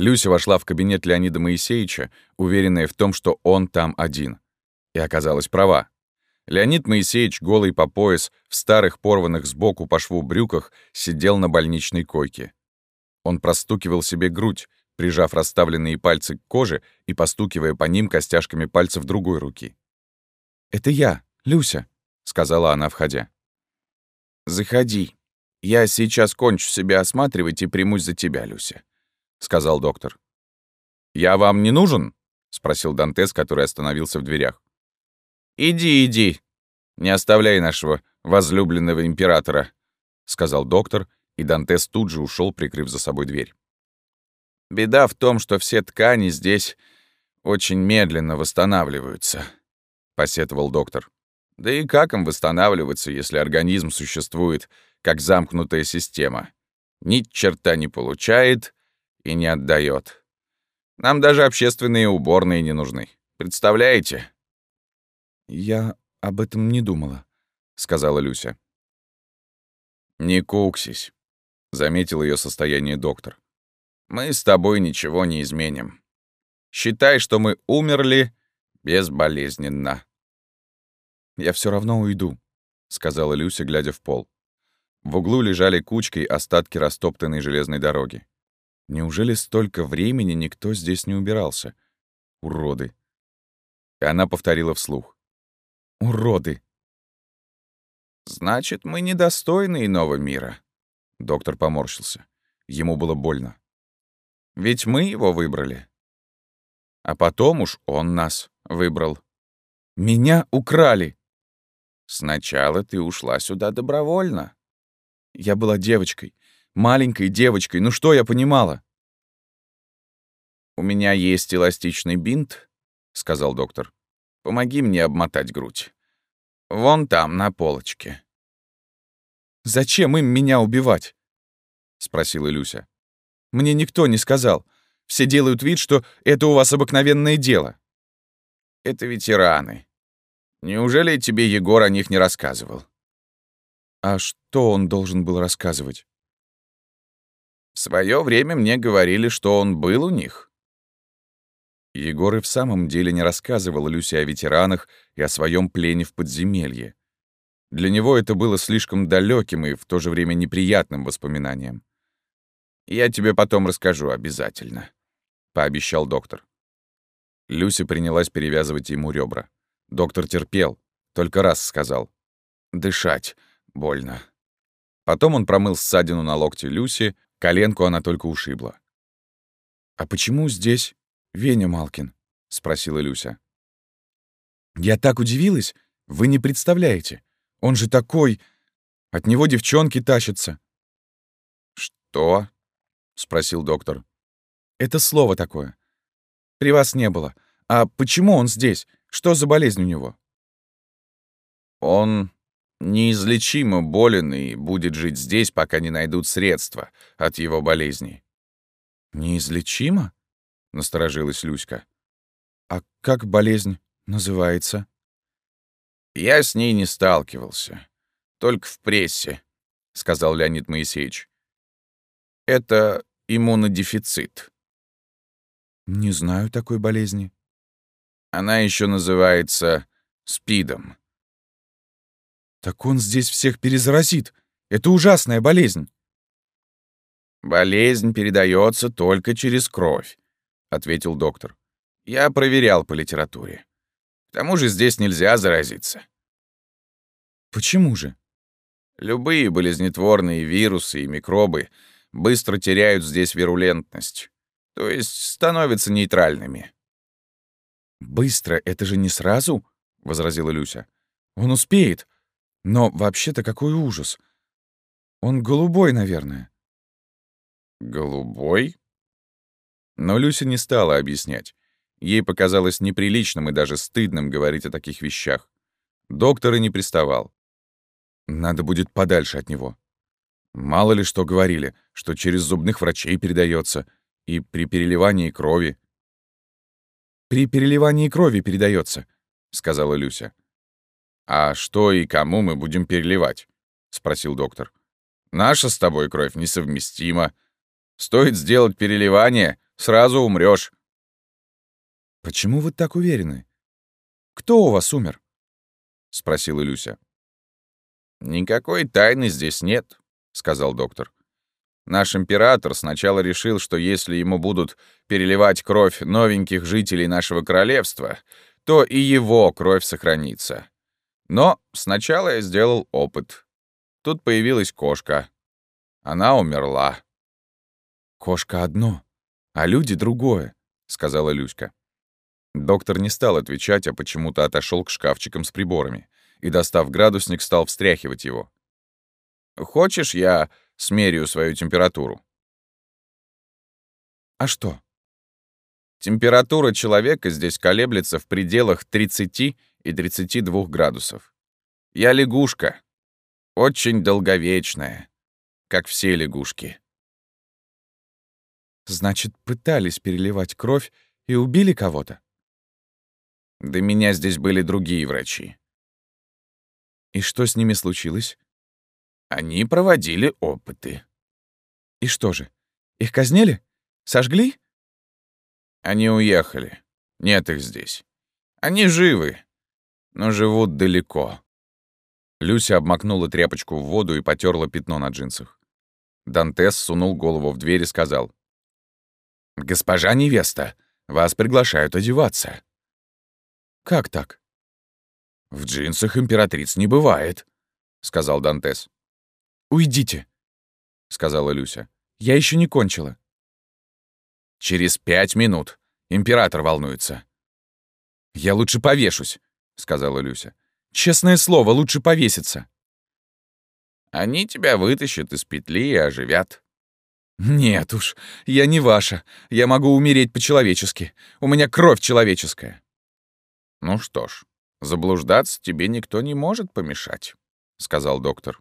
Люся вошла в кабинет Леонида Моисеевича, уверенная в том, что он там один. И оказалась права. Леонид Моисеевич, голый по пояс, в старых порванных сбоку по шву брюках, сидел на больничной койке. Он простукивал себе грудь, прижав расставленные пальцы к коже и постукивая по ним костяшками пальцев другой руки. «Это я, Люся», — сказала она, входя. «Заходи. Я сейчас кончу себя осматривать и примусь за тебя, Люся», — сказал доктор. «Я вам не нужен?» — спросил Дантес, который остановился в дверях. «Иди, иди. Не оставляй нашего возлюбленного императора», — сказал доктор, и Дантес тут же ушел, прикрыв за собой дверь. «Беда в том, что все ткани здесь очень медленно восстанавливаются», — посетовал доктор. «Да и как им восстанавливаться, если организм существует как замкнутая система? Ни черта не получает и не отдает. Нам даже общественные уборные не нужны. Представляете?» «Я об этом не думала», — сказала Люся. «Не куксись», — заметил ее состояние доктор. «Мы с тобой ничего не изменим. Считай, что мы умерли безболезненно». «Я все равно уйду», — сказала Люся, глядя в пол. В углу лежали кучкой остатки растоптанной железной дороги. Неужели столько времени никто здесь не убирался? Уроды. Она повторила вслух. Уроды. Значит, мы недостойны иного мира. Доктор поморщился. Ему было больно. Ведь мы его выбрали. А потом уж он нас выбрал. Меня украли. Сначала ты ушла сюда добровольно. Я была девочкой, маленькой девочкой. Ну что я понимала? «У меня есть эластичный бинт», — сказал доктор. Помоги мне обмотать грудь. Вон там, на полочке». «Зачем им меня убивать?» — спросила Люся. «Мне никто не сказал. Все делают вид, что это у вас обыкновенное дело». «Это ветераны. Неужели тебе Егор о них не рассказывал?» «А что он должен был рассказывать?» «В свое время мне говорили, что он был у них. Егор и в самом деле не рассказывал Люсе о ветеранах и о своем плене в подземелье. Для него это было слишком далеким и в то же время неприятным воспоминанием. «Я тебе потом расскажу обязательно», — пообещал доктор. Люся принялась перевязывать ему ребра. Доктор терпел, только раз сказал. «Дышать больно». Потом он промыл ссадину на локте Люси, коленку она только ушибла. «А почему здесь «Веня Малкин?» — спросила Люся. «Я так удивилась! Вы не представляете! Он же такой! От него девчонки тащатся!» «Что?» — спросил доктор. «Это слово такое. При вас не было. А почему он здесь? Что за болезнь у него?» «Он неизлечимо болен и будет жить здесь, пока не найдут средства от его болезни». «Неизлечимо?» — насторожилась Люська. «А как болезнь называется?» «Я с ней не сталкивался. Только в прессе», — сказал Леонид Моисеевич. «Это иммунодефицит». «Не знаю такой болезни». «Она еще называется СПИДом». «Так он здесь всех перезаразит. Это ужасная болезнь». «Болезнь передается только через кровь. — ответил доктор. «Я проверял по литературе. К тому же здесь нельзя заразиться». «Почему же?» «Любые болезнетворные вирусы и микробы быстро теряют здесь вирулентность, то есть становятся нейтральными». «Быстро — это же не сразу?» — возразила Люся. «Он успеет. Но вообще-то какой ужас. Он голубой, наверное». «Голубой?» Но Люся не стала объяснять. Ей показалось неприличным и даже стыдным говорить о таких вещах. Доктор и не приставал. Надо будет подальше от него. Мало ли что говорили, что через зубных врачей передается и при переливании крови. «При переливании крови передается, сказала Люся. «А что и кому мы будем переливать?» — спросил доктор. «Наша с тобой кровь несовместима. Стоит сделать переливание, Сразу умрешь. «Почему вы так уверены? Кто у вас умер?» — спросила Люся. «Никакой тайны здесь нет», — сказал доктор. «Наш император сначала решил, что если ему будут переливать кровь новеньких жителей нашего королевства, то и его кровь сохранится. Но сначала я сделал опыт. Тут появилась кошка. Она умерла». «Кошка одно, а люди другое», — сказала Люська. Доктор не стал отвечать, а почему-то отошел к шкафчикам с приборами и, достав градусник, стал встряхивать его. «Хочешь, я смерю свою температуру?» «А что?» Температура человека здесь колеблется в пределах 30 и 32 градусов. Я лягушка. Очень долговечная, как все лягушки. Значит, пытались переливать кровь и убили кого-то? До меня здесь были другие врачи. И что с ними случилось? Они проводили опыты. И что же, их казнили? Сожгли? Они уехали. Нет их здесь. Они живы, но живут далеко. Люся обмакнула тряпочку в воду и потерла пятно на джинсах. Дантес сунул голову в дверь и сказал. «Госпожа невеста, вас приглашают одеваться». «Как так?» «В джинсах императриц не бывает», — сказал Дантес. «Уйдите», — сказала Люся. «Я еще не кончила». «Через пять минут. Император волнуется». «Я лучше повешусь», — сказала Люся. «Честное слово, лучше повеситься». «Они тебя вытащат из петли и оживят». «Нет уж, я не ваша. Я могу умереть по-человечески. У меня кровь человеческая». «Ну что ж, заблуждаться тебе никто не может помешать», — сказал доктор.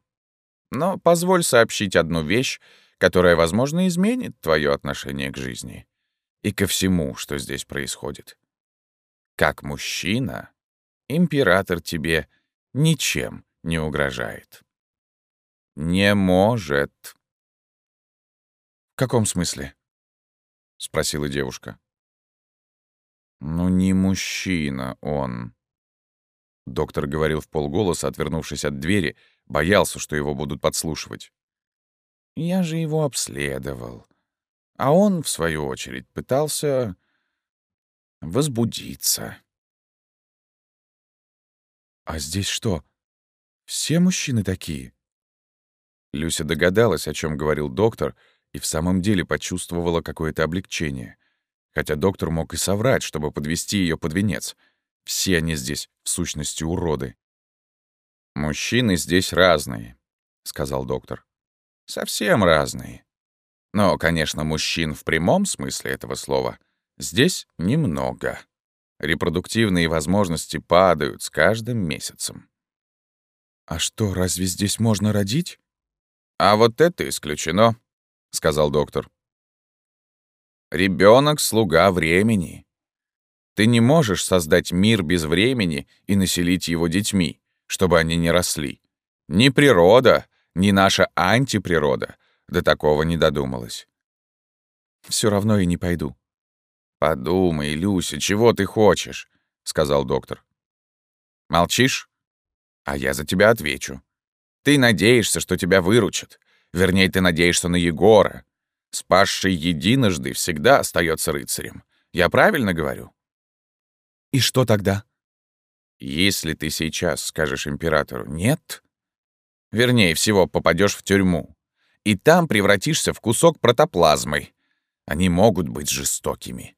«Но позволь сообщить одну вещь, которая, возможно, изменит твое отношение к жизни и ко всему, что здесь происходит. Как мужчина, император тебе ничем не угрожает. Не может». «В каком смысле?» — спросила девушка. «Ну не мужчина он». Доктор говорил в полголоса, отвернувшись от двери, боялся, что его будут подслушивать. «Я же его обследовал. А он, в свою очередь, пытался возбудиться». «А здесь что, все мужчины такие?» Люся догадалась, о чем говорил доктор, и в самом деле почувствовала какое-то облегчение — Хотя доктор мог и соврать, чтобы подвести ее под венец. Все они здесь, в сущности, уроды. «Мужчины здесь разные», — сказал доктор. «Совсем разные. Но, конечно, мужчин в прямом смысле этого слова здесь немного. Репродуктивные возможности падают с каждым месяцем». «А что, разве здесь можно родить?» «А вот это исключено», — сказал доктор. Ребенок — слуга времени. Ты не можешь создать мир без времени и населить его детьми, чтобы они не росли. Ни природа, ни наша антиприрода до такого не додумалась. Все равно и не пойду. «Подумай, Люся, чего ты хочешь?» — сказал доктор. «Молчишь? А я за тебя отвечу. Ты надеешься, что тебя выручат. Вернее, ты надеешься на Егора, Спасший единожды всегда остается рыцарем. Я правильно говорю? И что тогда? Если ты сейчас скажешь императору «нет», вернее всего попадешь в тюрьму, и там превратишься в кусок протоплазмы. Они могут быть жестокими.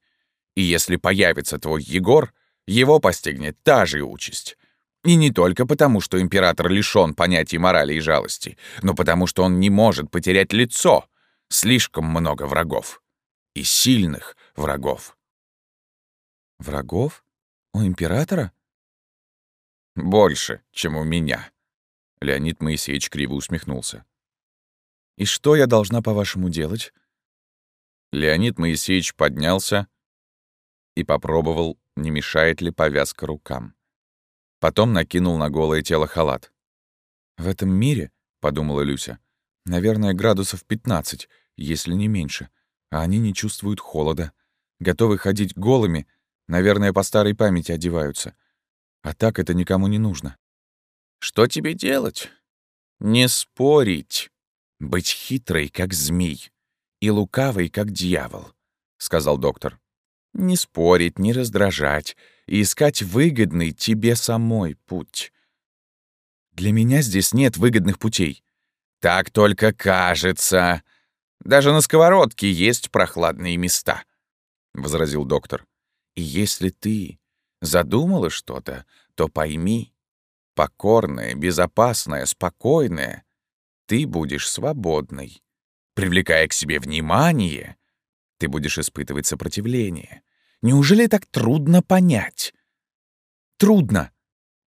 И если появится твой Егор, его постигнет та же участь. И не только потому, что император лишён понятий морали и жалости, но потому, что он не может потерять лицо, Слишком много врагов. И сильных врагов. Врагов? У императора? Больше, чем у меня. Леонид Моисеевич криво усмехнулся. «И что я должна, по-вашему, делать?» Леонид Моисеевич поднялся и попробовал, не мешает ли повязка рукам. Потом накинул на голое тело халат. «В этом мире, — подумала Люся, — наверное, градусов 15, если не меньше. а они не чувствуют холода, готовы ходить голыми, наверное, по старой памяти одеваются. А так это никому не нужно. Что тебе делать? Не спорить. Быть хитрой, как змей, и лукавой, как дьявол, — сказал доктор. Не спорить, не раздражать, и искать выгодный тебе самой путь. Для меня здесь нет выгодных путей. Так только кажется. Даже на сковородке есть прохладные места, — возразил доктор. И если ты задумала что-то, то пойми, покорная, безопасная, спокойная, ты будешь свободной. Привлекая к себе внимание, ты будешь испытывать сопротивление. Неужели так трудно понять? Трудно,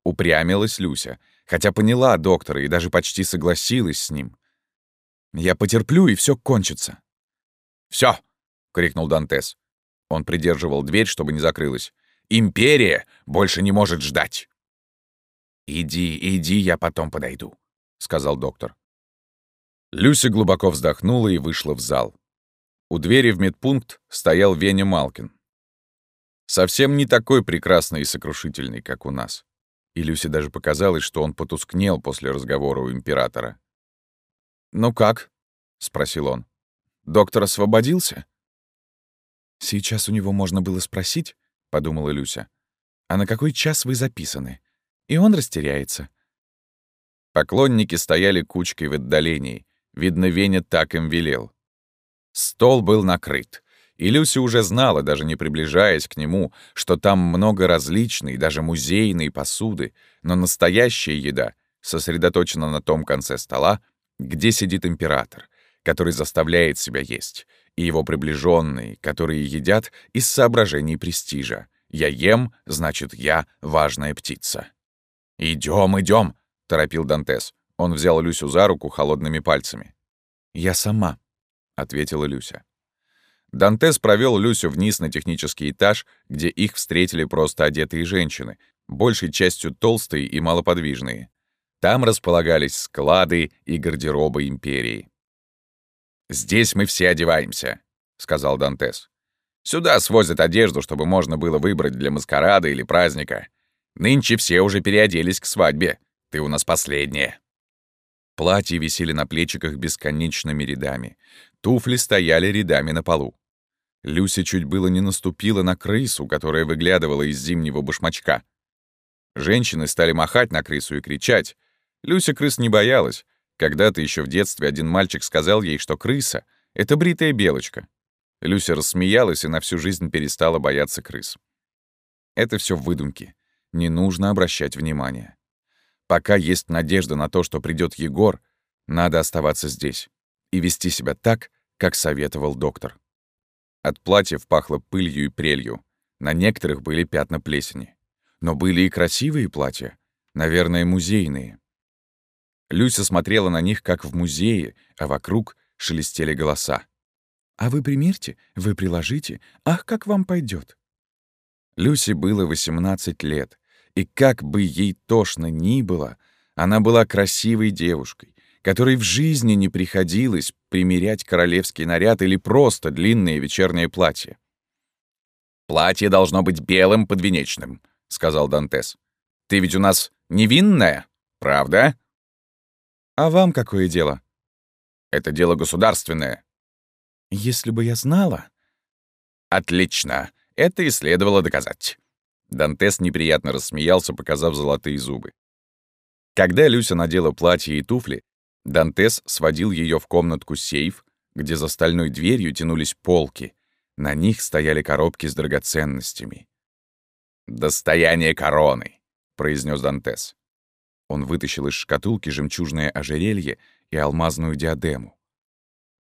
упрямилась Люся, хотя поняла доктора и даже почти согласилась с ним. Я потерплю, и все кончится. Все! крикнул Дантес. Он придерживал дверь, чтобы не закрылась. «Империя больше не может ждать!» «Иди, иди, я потом подойду», — сказал доктор. Люся глубоко вздохнула и вышла в зал. У двери в медпункт стоял Веня Малкин. Совсем не такой прекрасный и сокрушительный, как у нас. И Люсе даже показалось, что он потускнел после разговора у императора. «Ну как?» — спросил он. «Доктор освободился?» «Сейчас у него можно было спросить», — подумала Люся. «А на какой час вы записаны?» И он растеряется. Поклонники стояли кучкой в отдалении. Видно, Веня так им велел. Стол был накрыт. И Люся уже знала, даже не приближаясь к нему, что там много различной, даже музейной посуды, но настоящая еда сосредоточена на том конце стола, где сидит император, который заставляет себя есть, и его приближенные, которые едят из соображений престижа. «Я ем, значит, я важная птица». Идем, идем, торопил Дантес. Он взял Люсю за руку холодными пальцами. «Я сама», — ответила Люся. Дантес провел Люсю вниз на технический этаж, где их встретили просто одетые женщины, большей частью толстые и малоподвижные. Там располагались склады и гардеробы империи. «Здесь мы все одеваемся», — сказал Дантес. «Сюда свозят одежду, чтобы можно было выбрать для маскарада или праздника. Нынче все уже переоделись к свадьбе. Ты у нас последняя». Платья висели на плечиках бесконечными рядами. Туфли стояли рядами на полу. Люся чуть было не наступила на крысу, которая выглядывала из зимнего башмачка. Женщины стали махать на крысу и кричать. Люся крыс не боялась. Когда-то еще в детстве один мальчик сказал ей, что крыса — это бритая белочка. Люся рассмеялась и на всю жизнь перестала бояться крыс. Это все выдумки. Не нужно обращать внимания. Пока есть надежда на то, что придет Егор, надо оставаться здесь и вести себя так, как советовал доктор. От платьев пахло пылью и прелью. На некоторых были пятна плесени. Но были и красивые платья, наверное, музейные. Люся смотрела на них, как в музее, а вокруг шелестели голоса. «А вы примерьте, вы приложите, ах, как вам пойдет. Люсе было 18 лет, и как бы ей тошно ни было, она была красивой девушкой, которой в жизни не приходилось примерять королевский наряд или просто длинное вечернее платье. «Платье должно быть белым подвенечным», — сказал Дантес. «Ты ведь у нас невинная, правда?» «А вам какое дело?» «Это дело государственное». «Если бы я знала...» «Отлично. Это и следовало доказать». Дантес неприятно рассмеялся, показав золотые зубы. Когда Люся надела платье и туфли, Дантес сводил ее в комнатку-сейф, где за стальной дверью тянулись полки. На них стояли коробки с драгоценностями. «Достояние короны», — произнес Дантес. Он вытащил из шкатулки жемчужное ожерелье и алмазную диадему.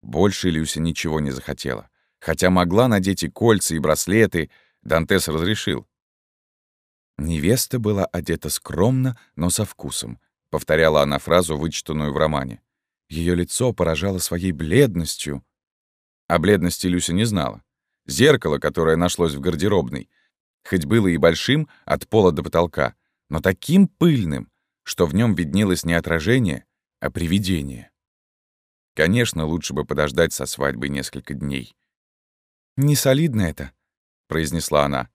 Больше Люся ничего не захотела. Хотя могла надеть и кольца, и браслеты, Дантес разрешил. «Невеста была одета скромно, но со вкусом», — повторяла она фразу, вычитанную в романе. Ее лицо поражало своей бледностью. О бледности Люся не знала. Зеркало, которое нашлось в гардеробной, хоть было и большим, от пола до потолка, но таким пыльным, что в нем виднелось не отражение, а привидение. Конечно, лучше бы подождать со свадьбой несколько дней. «Не солидно это», — произнесла она.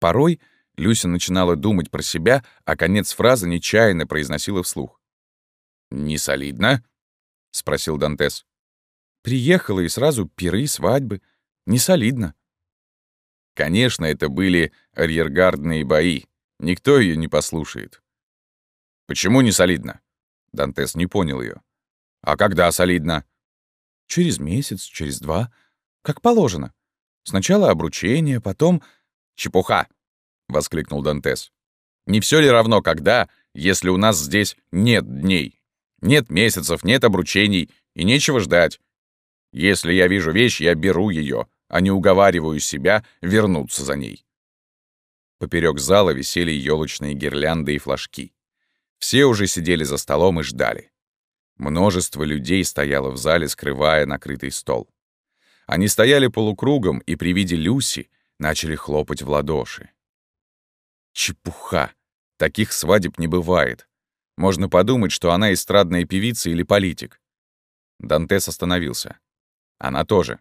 Порой Люся начинала думать про себя, а конец фразы нечаянно произносила вслух. «Не солидно?» — спросил Дантес. «Приехала и сразу пиры, свадьбы. Не солидно». Конечно, это были арьергардные бои. Никто ее не послушает. «Почему не солидно?» Дантес не понял ее. «А когда солидно?» «Через месяц, через два. Как положено. Сначала обручение, потом...» «Чепуха!» — воскликнул Дантес. «Не все ли равно, когда, если у нас здесь нет дней? Нет месяцев, нет обручений, и нечего ждать. Если я вижу вещь, я беру ее, а не уговариваю себя вернуться за ней». Поперек зала висели елочные гирлянды и флажки. Все уже сидели за столом и ждали. Множество людей стояло в зале, скрывая накрытый стол. Они стояли полукругом и при виде Люси начали хлопать в ладоши. Чепуха! Таких свадеб не бывает. Можно подумать, что она эстрадная певица или политик. Дантес остановился. Она тоже.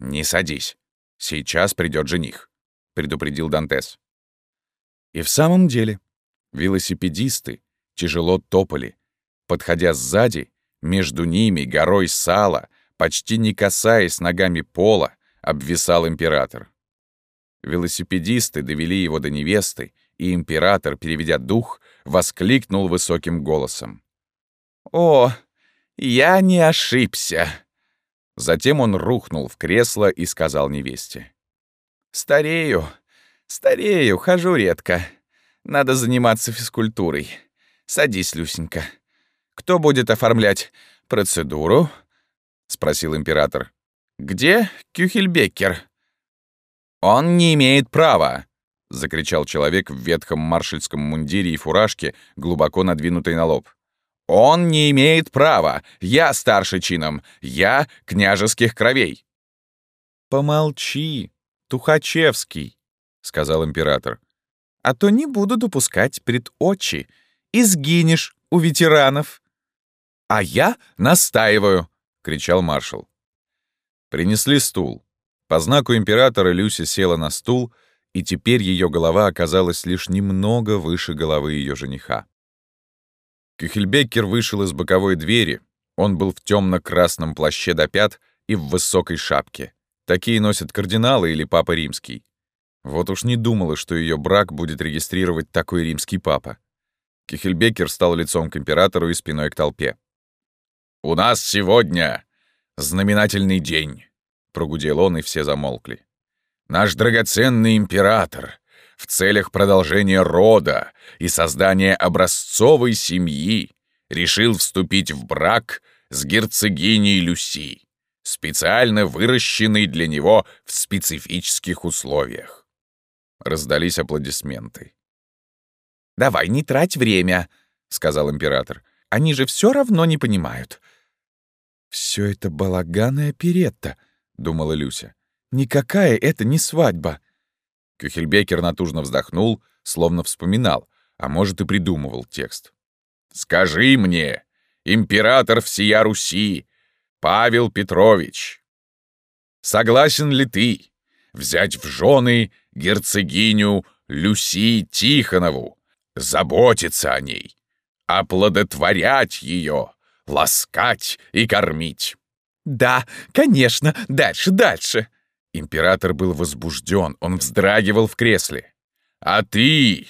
«Не садись. Сейчас придет жених», — предупредил Дантес. И в самом деле, велосипедисты тяжело топали. Подходя сзади, между ними горой сала, почти не касаясь ногами пола, обвисал император. Велосипедисты довели его до невесты, и император, переведя дух, воскликнул высоким голосом. «О, я не ошибся!» Затем он рухнул в кресло и сказал невесте. «Старею, старею, хожу редко. Надо заниматься физкультурой. Садись, Люсенька. Кто будет оформлять процедуру?» — спросил император. «Где Кюхельбеккер?» «Он не имеет права!» — закричал человек в ветхом маршальском мундире и фуражке, глубоко надвинутой на лоб. «Он не имеет права! Я старше чином! Я княжеских кровей!» «Помолчи, Тухачевский!» — сказал император. «А то не буду допускать пред очи. И сгинешь у ветеранов!» «А я настаиваю!» — кричал маршал. Принесли стул. По знаку императора Люся села на стул, и теперь ее голова оказалась лишь немного выше головы ее жениха. Кюхельбеккер вышел из боковой двери. Он был в темно-красном плаще до пят и в высокой шапке. Такие носят кардиналы или папа римский. Вот уж не думала, что ее брак будет регистрировать такой римский папа. Кихельбекер стал лицом к императору и спиной к толпе. «У нас сегодня знаменательный день», — прогудел он, и все замолкли. «Наш драгоценный император в целях продолжения рода и создания образцовой семьи решил вступить в брак с герцогиней Люси, специально выращенной для него в специфических условиях». Раздались аплодисменты. «Давай, не трать время», — сказал император. «Они же все равно не понимают. Все это балаган и оперетта», — думала Люся. «Никакая это не свадьба». Кюхельбекер натужно вздохнул, словно вспоминал, а может и придумывал текст. «Скажи мне, император всея Руси, Павел Петрович, согласен ли ты взять в жены герцогиню Люси Тихонову, заботиться о ней, оплодотворять ее, ласкать и кормить. «Да, конечно, дальше, дальше!» Император был возбужден, он вздрагивал в кресле. «А ты,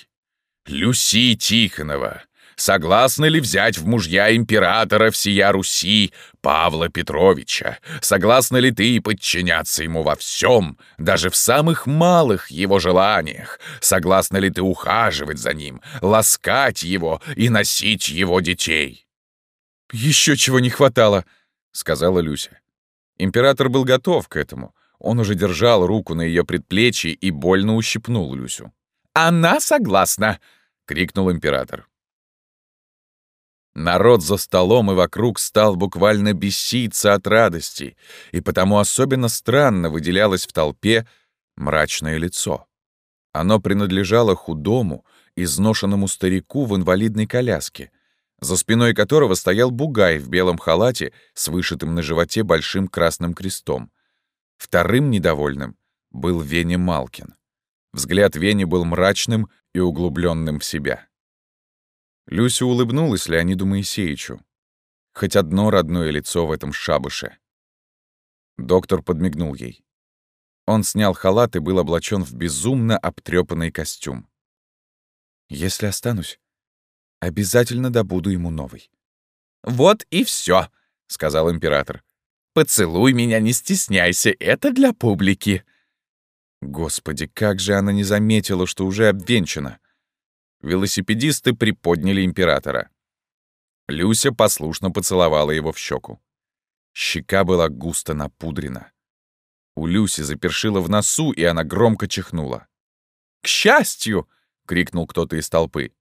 Люси Тихонова, согласна ли взять в мужья императора всея Руси Павла Петровича? Согласна ли ты подчиняться ему во всем, даже в самых малых его желаниях? Согласна ли ты ухаживать за ним, ласкать его и носить его детей?» «Еще чего не хватало», — сказала Люся. Император был готов к этому. Он уже держал руку на ее предплечье и больно ущипнул Люсю. «Она согласна!» — крикнул император. Народ за столом и вокруг стал буквально беситься от радости, и потому особенно странно выделялось в толпе мрачное лицо. Оно принадлежало худому, изношенному старику в инвалидной коляске — за спиной которого стоял бугай в белом халате с вышитым на животе большим красным крестом. Вторым недовольным был Веня Малкин. Взгляд Вени был мрачным и углубленным в себя. Люся улыбнулась Леониду Моисеевичу. Хоть одно родное лицо в этом шабыше. Доктор подмигнул ей. Он снял халат и был облачен в безумно обтрепанный костюм. «Если останусь, обязательно добуду ему новый». «Вот и все, сказал император. «Поцелуй меня, не стесняйся, это для публики». Господи, как же она не заметила, что уже обвенчана. Велосипедисты приподняли императора. Люся послушно поцеловала его в щеку. Щека была густо напудрена. У Люси запершило в носу, и она громко чихнула. «К счастью!» — крикнул кто-то из толпы.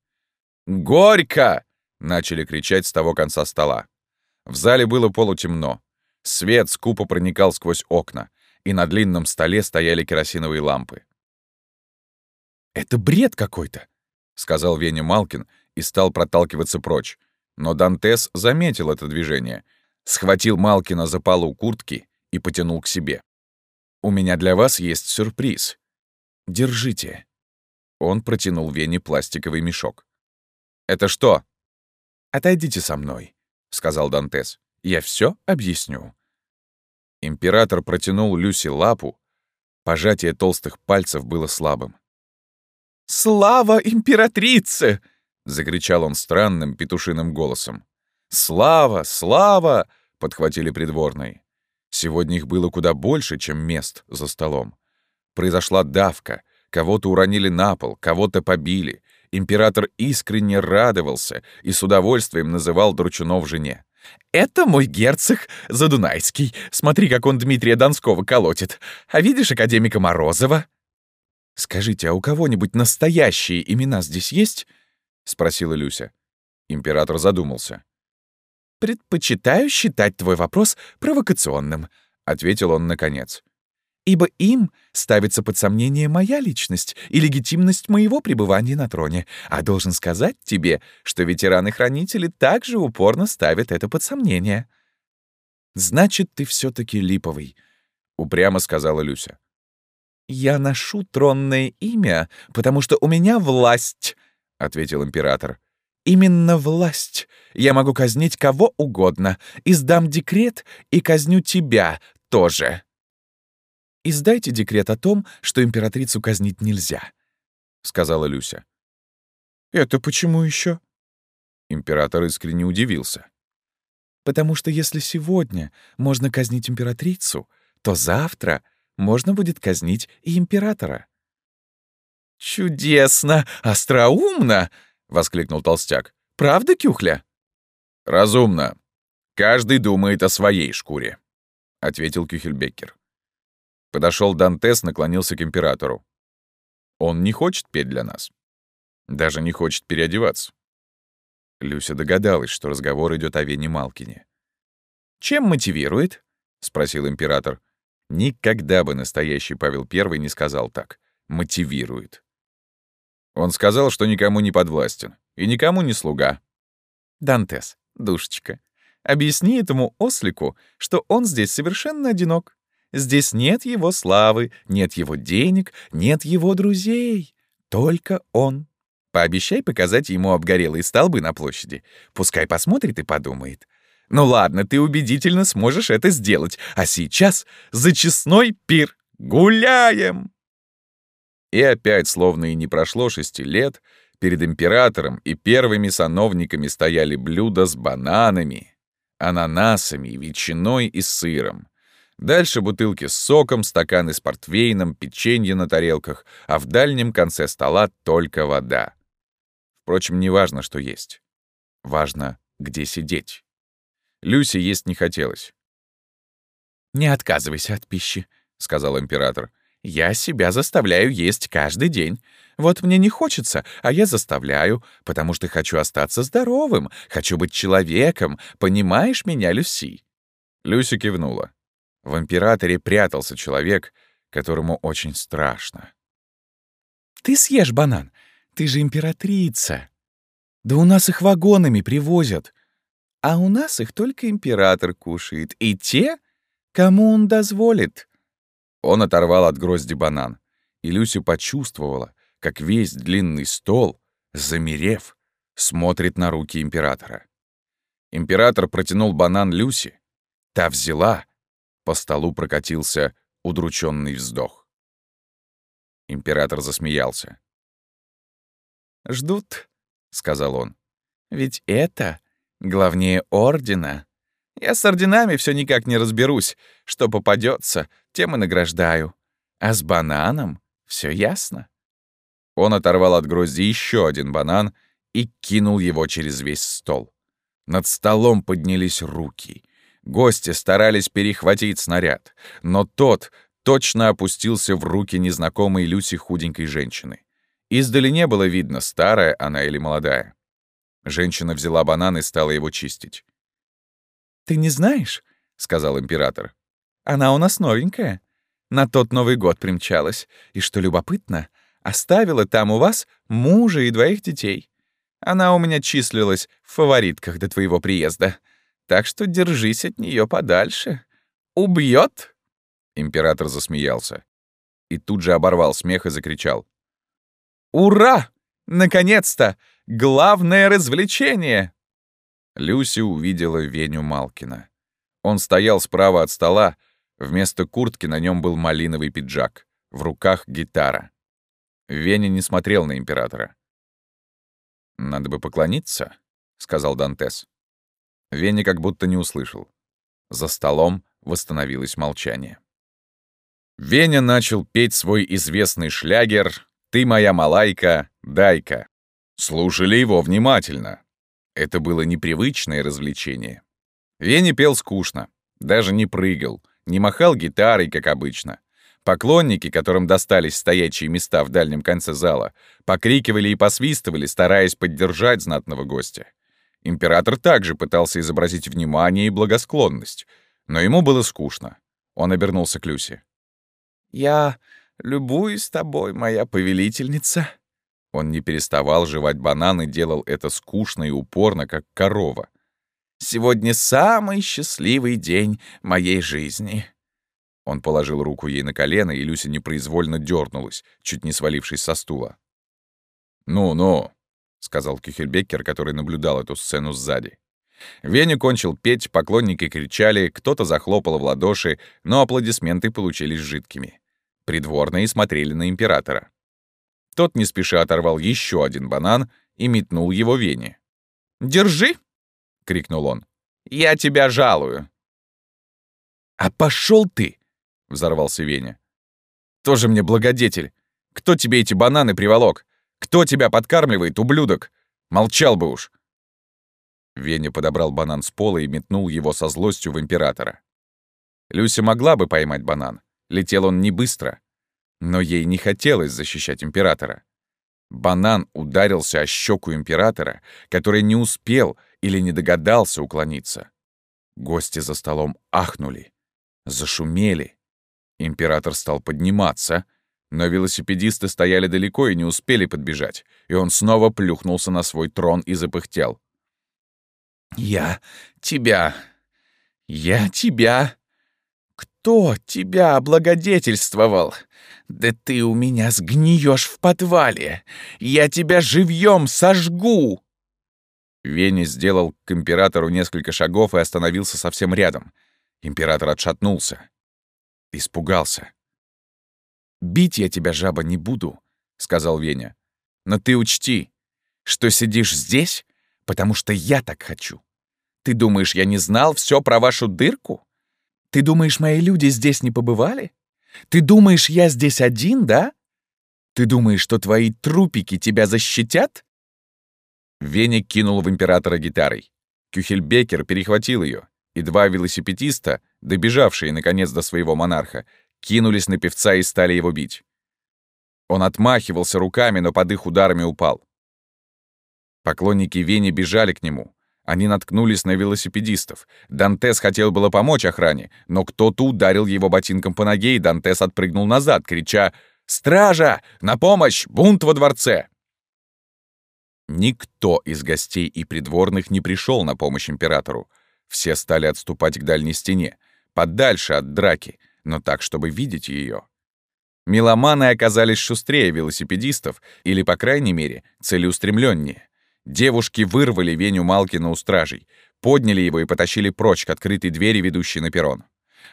«Горько!» — начали кричать с того конца стола. В зале было полутемно. Свет скупо проникал сквозь окна, и на длинном столе стояли керосиновые лампы. «Это бред какой-то!» — сказал Веня Малкин и стал проталкиваться прочь. Но Дантес заметил это движение, схватил Малкина за полу куртки и потянул к себе. «У меня для вас есть сюрприз. Держите». Он протянул Вене пластиковый мешок. «Это что?» «Отойдите со мной», — сказал Дантес. «Я все объясню». Император протянул Люси лапу. Пожатие толстых пальцев было слабым. «Слава императрице!» — закричал он странным петушиным голосом. «Слава! Слава!» — подхватили придворные. Сегодня их было куда больше, чем мест за столом. Произошла давка, кого-то уронили на пол, кого-то побили. Император искренне радовался и с удовольствием называл Дручунов жене. «Это мой герцог Задунайский. Смотри, как он Дмитрия Донского колотит. А видишь академика Морозова?» «Скажите, а у кого-нибудь настоящие имена здесь есть?» — спросила Люся. Император задумался. «Предпочитаю считать твой вопрос провокационным», — ответил он наконец. «Ибо им ставится под сомнение моя личность и легитимность моего пребывания на троне, а должен сказать тебе, что ветераны-хранители также упорно ставят это под сомнение». «Значит, ты все таки липовый», — упрямо сказала Люся. «Я ношу тронное имя, потому что у меня власть», — ответил император. Именно власть. Я могу казнить кого угодно. Издам декрет и казню тебя тоже. Издайте декрет о том, что императрицу казнить нельзя, сказала Люся. Это почему еще? Император искренне удивился. Потому что если сегодня можно казнить императрицу, то завтра можно будет казнить и императора. «Чудесно! Остроумно!» воскликнул толстяк. «Правда, Кюхля?» «Разумно. Каждый думает о своей шкуре», — ответил Кюхельбеккер. Подошел Дантес, наклонился к императору. «Он не хочет петь для нас. Даже не хочет переодеваться». Люся догадалась, что разговор идет о Вене Малкине. «Чем мотивирует?» — спросил император. Никогда бы настоящий Павел I не сказал так. «Мотивирует». Он сказал, что никому не подвластен и никому не слуга. Дантес, душечка, объясни этому ослику, что он здесь совершенно одинок. Здесь нет его славы, нет его денег, нет его друзей. Только он. Пообещай показать ему обгорелые столбы на площади. Пускай посмотрит и подумает. Ну ладно, ты убедительно сможешь это сделать. А сейчас за честной пир. Гуляем! И опять, словно и не прошло шести лет, перед императором и первыми сановниками стояли блюда с бананами, ананасами, ветчиной и сыром. Дальше бутылки с соком, стаканы с портвейном, печенье на тарелках, а в дальнем конце стола только вода. Впрочем, не важно, что есть. Важно, где сидеть. Люси есть не хотелось. «Не отказывайся от пищи», — сказал император. Я себя заставляю есть каждый день. Вот мне не хочется, а я заставляю, потому что хочу остаться здоровым, хочу быть человеком. Понимаешь меня, Люси?» Люси кивнула. В императоре прятался человек, которому очень страшно. «Ты съешь банан. Ты же императрица. Да у нас их вагонами привозят. А у нас их только император кушает. И те, кому он дозволит. Он оторвал от грозди банан, и Люси почувствовала, как весь длинный стол, замерев, смотрит на руки императора. Император протянул банан Люси, та взяла, по столу прокатился удрученный вздох. Император засмеялся. «Ждут», — сказал он. «Ведь это главнее ордена. Я с орденами все никак не разберусь. Что попадется, тем и награждаю. А с бананом все ясно». Он оторвал от грозди еще один банан и кинул его через весь стол. Над столом поднялись руки. Гости старались перехватить снаряд, но тот точно опустился в руки незнакомой Люси худенькой женщины. Издали не было видно, старая она или молодая. Женщина взяла банан и стала его чистить. «Ты не знаешь?» — сказал император. «Она у нас новенькая. На тот Новый год примчалась. И, что любопытно, оставила там у вас мужа и двоих детей. Она у меня числилась в фаворитках до твоего приезда. Так что держись от нее подальше. Убьет!» Император засмеялся. И тут же оборвал смех и закричал. «Ура! Наконец-то! Главное развлечение!» Люси увидела Веню Малкина. Он стоял справа от стола, вместо куртки на нем был малиновый пиджак, в руках гитара. Веня не смотрел на императора. «Надо бы поклониться», — сказал Дантес. Веня как будто не услышал. За столом восстановилось молчание. Веня начал петь свой известный шлягер «Ты моя малайка, дай-ка». Слушали его внимательно. Это было непривычное развлечение. Веня пел скучно, даже не прыгал, не махал гитарой, как обычно. Поклонники, которым достались стоячие места в дальнем конце зала, покрикивали и посвистывали, стараясь поддержать знатного гостя. Император также пытался изобразить внимание и благосклонность, но ему было скучно. Он обернулся к Люсе. «Я любуюсь тобой, моя повелительница». Он не переставал жевать банан и делал это скучно и упорно, как корова. «Сегодня самый счастливый день моей жизни». Он положил руку ей на колено, и Люся непроизвольно дернулась, чуть не свалившись со стула. «Ну-ну», — сказал Кюхельбеккер, который наблюдал эту сцену сзади. Веня кончил петь, поклонники кричали, кто-то захлопал в ладоши, но аплодисменты получились жидкими. Придворные смотрели на императора. Тот не спеша оторвал еще один банан и метнул его Вене. «Держи!» — крикнул он. «Я тебя жалую!» «А пошел ты!» — взорвался Веня. «Тоже мне благодетель! Кто тебе эти бананы приволок? Кто тебя подкармливает, ублюдок? Молчал бы уж!» Веня подобрал банан с пола и метнул его со злостью в императора. Люся могла бы поймать банан, Летел он не быстро, но ей не хотелось защищать императора. Банан ударился о щеку императора, который не успел или не догадался уклониться. Гости за столом ахнули, зашумели. Император стал подниматься, но велосипедисты стояли далеко и не успели подбежать, и он снова плюхнулся на свой трон и запыхтел. «Я тебя... я тебя...» кто тебя облагодетельствовал? Да ты у меня сгниешь в подвале. Я тебя живьем сожгу!» Веня сделал к императору несколько шагов и остановился совсем рядом. Император отшатнулся. Испугался. «Бить я тебя, жаба, не буду», — сказал Веня. «Но ты учти, что сидишь здесь, потому что я так хочу. Ты думаешь, я не знал все про вашу дырку? Ты думаешь, мои люди здесь не побывали? Ты думаешь, я здесь один, да? Ты думаешь, что твои трупики тебя защитят?» Веня кинул в императора гитарой. Кюхельбекер перехватил ее, и два велосипедиста, добежавшие наконец до своего монарха, кинулись на певца и стали его бить. Он отмахивался руками, но под их ударами упал. Поклонники Вени бежали к нему, они наткнулись на велосипедистов. Дантес хотел было помочь охране, но кто-то ударил его ботинком по ноге, и Дантес отпрыгнул назад, крича «Стража! На помощь! Бунт во дворце!» Никто из гостей и придворных не пришел на помощь императору. Все стали отступать к дальней стене, подальше от драки, но так, чтобы видеть ее. Меломаны оказались шустрее велосипедистов или, по крайней мере, целеустремленнее. Девушки вырвали Веню Малкина у стражей, подняли его и потащили прочь к открытой двери, ведущей на перрон.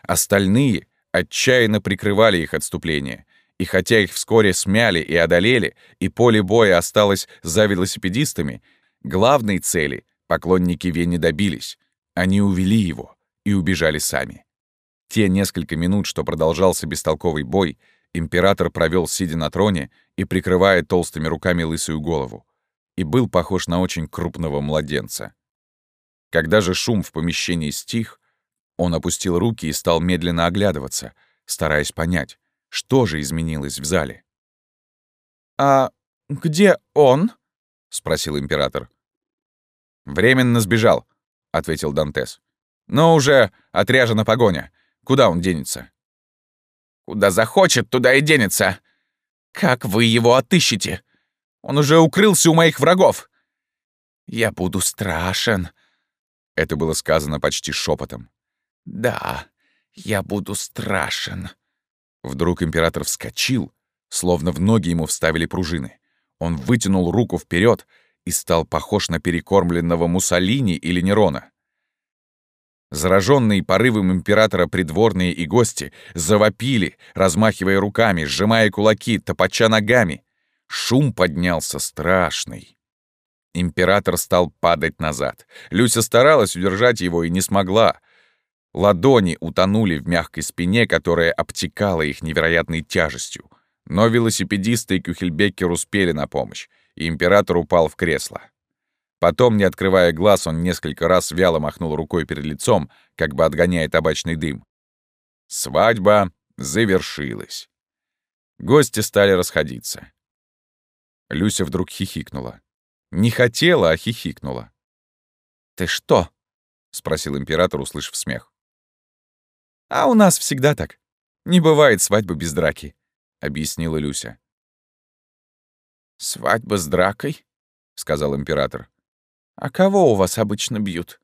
Остальные отчаянно прикрывали их отступление, и хотя их вскоре смяли и одолели, и поле боя осталось за велосипедистами, главной цели поклонники Вени добились. Они увели его и убежали сами. Те несколько минут, что продолжался бестолковый бой, император провел, сидя на троне и прикрывая толстыми руками лысую голову, и был похож на очень крупного младенца. Когда же шум в помещении стих, он опустил руки и стал медленно оглядываться, стараясь понять, что же изменилось в зале. «А где он?» — спросил император. «Временно сбежал», — ответил Дантес. «Но уже отряжена погоня. Куда он денется?» «Куда захочет, туда и денется. Как вы его отыщете? Он уже укрылся у моих врагов. Я буду страшен». Это было сказано почти шепотом. «Да, я буду страшен». Вдруг император вскочил, словно в ноги ему вставили пружины. Он вытянул руку вперед и стал похож на перекормленного Муссолини или Нерона. Зараженные порывом императора придворные и гости завопили, размахивая руками, сжимая кулаки, топача ногами. Шум поднялся страшный. Император стал падать назад. Люся старалась удержать его и не смогла. Ладони утонули в мягкой спине, которая обтекала их невероятной тяжестью. Но велосипедисты и Кюхельбеккер успели на помощь, и император упал в кресло. Потом, не открывая глаз, он несколько раз вяло махнул рукой перед лицом, как бы отгоняя табачный дым. Свадьба завершилась. Гости стали расходиться. Люся вдруг хихикнула. Не хотела, а хихикнула. «Ты что?» — спросил император, услышав смех. «А у нас всегда так. Не бывает свадьбы без драки», — объяснила Люся. «Свадьба с дракой?» — сказал император. «А кого у вас обычно бьют?»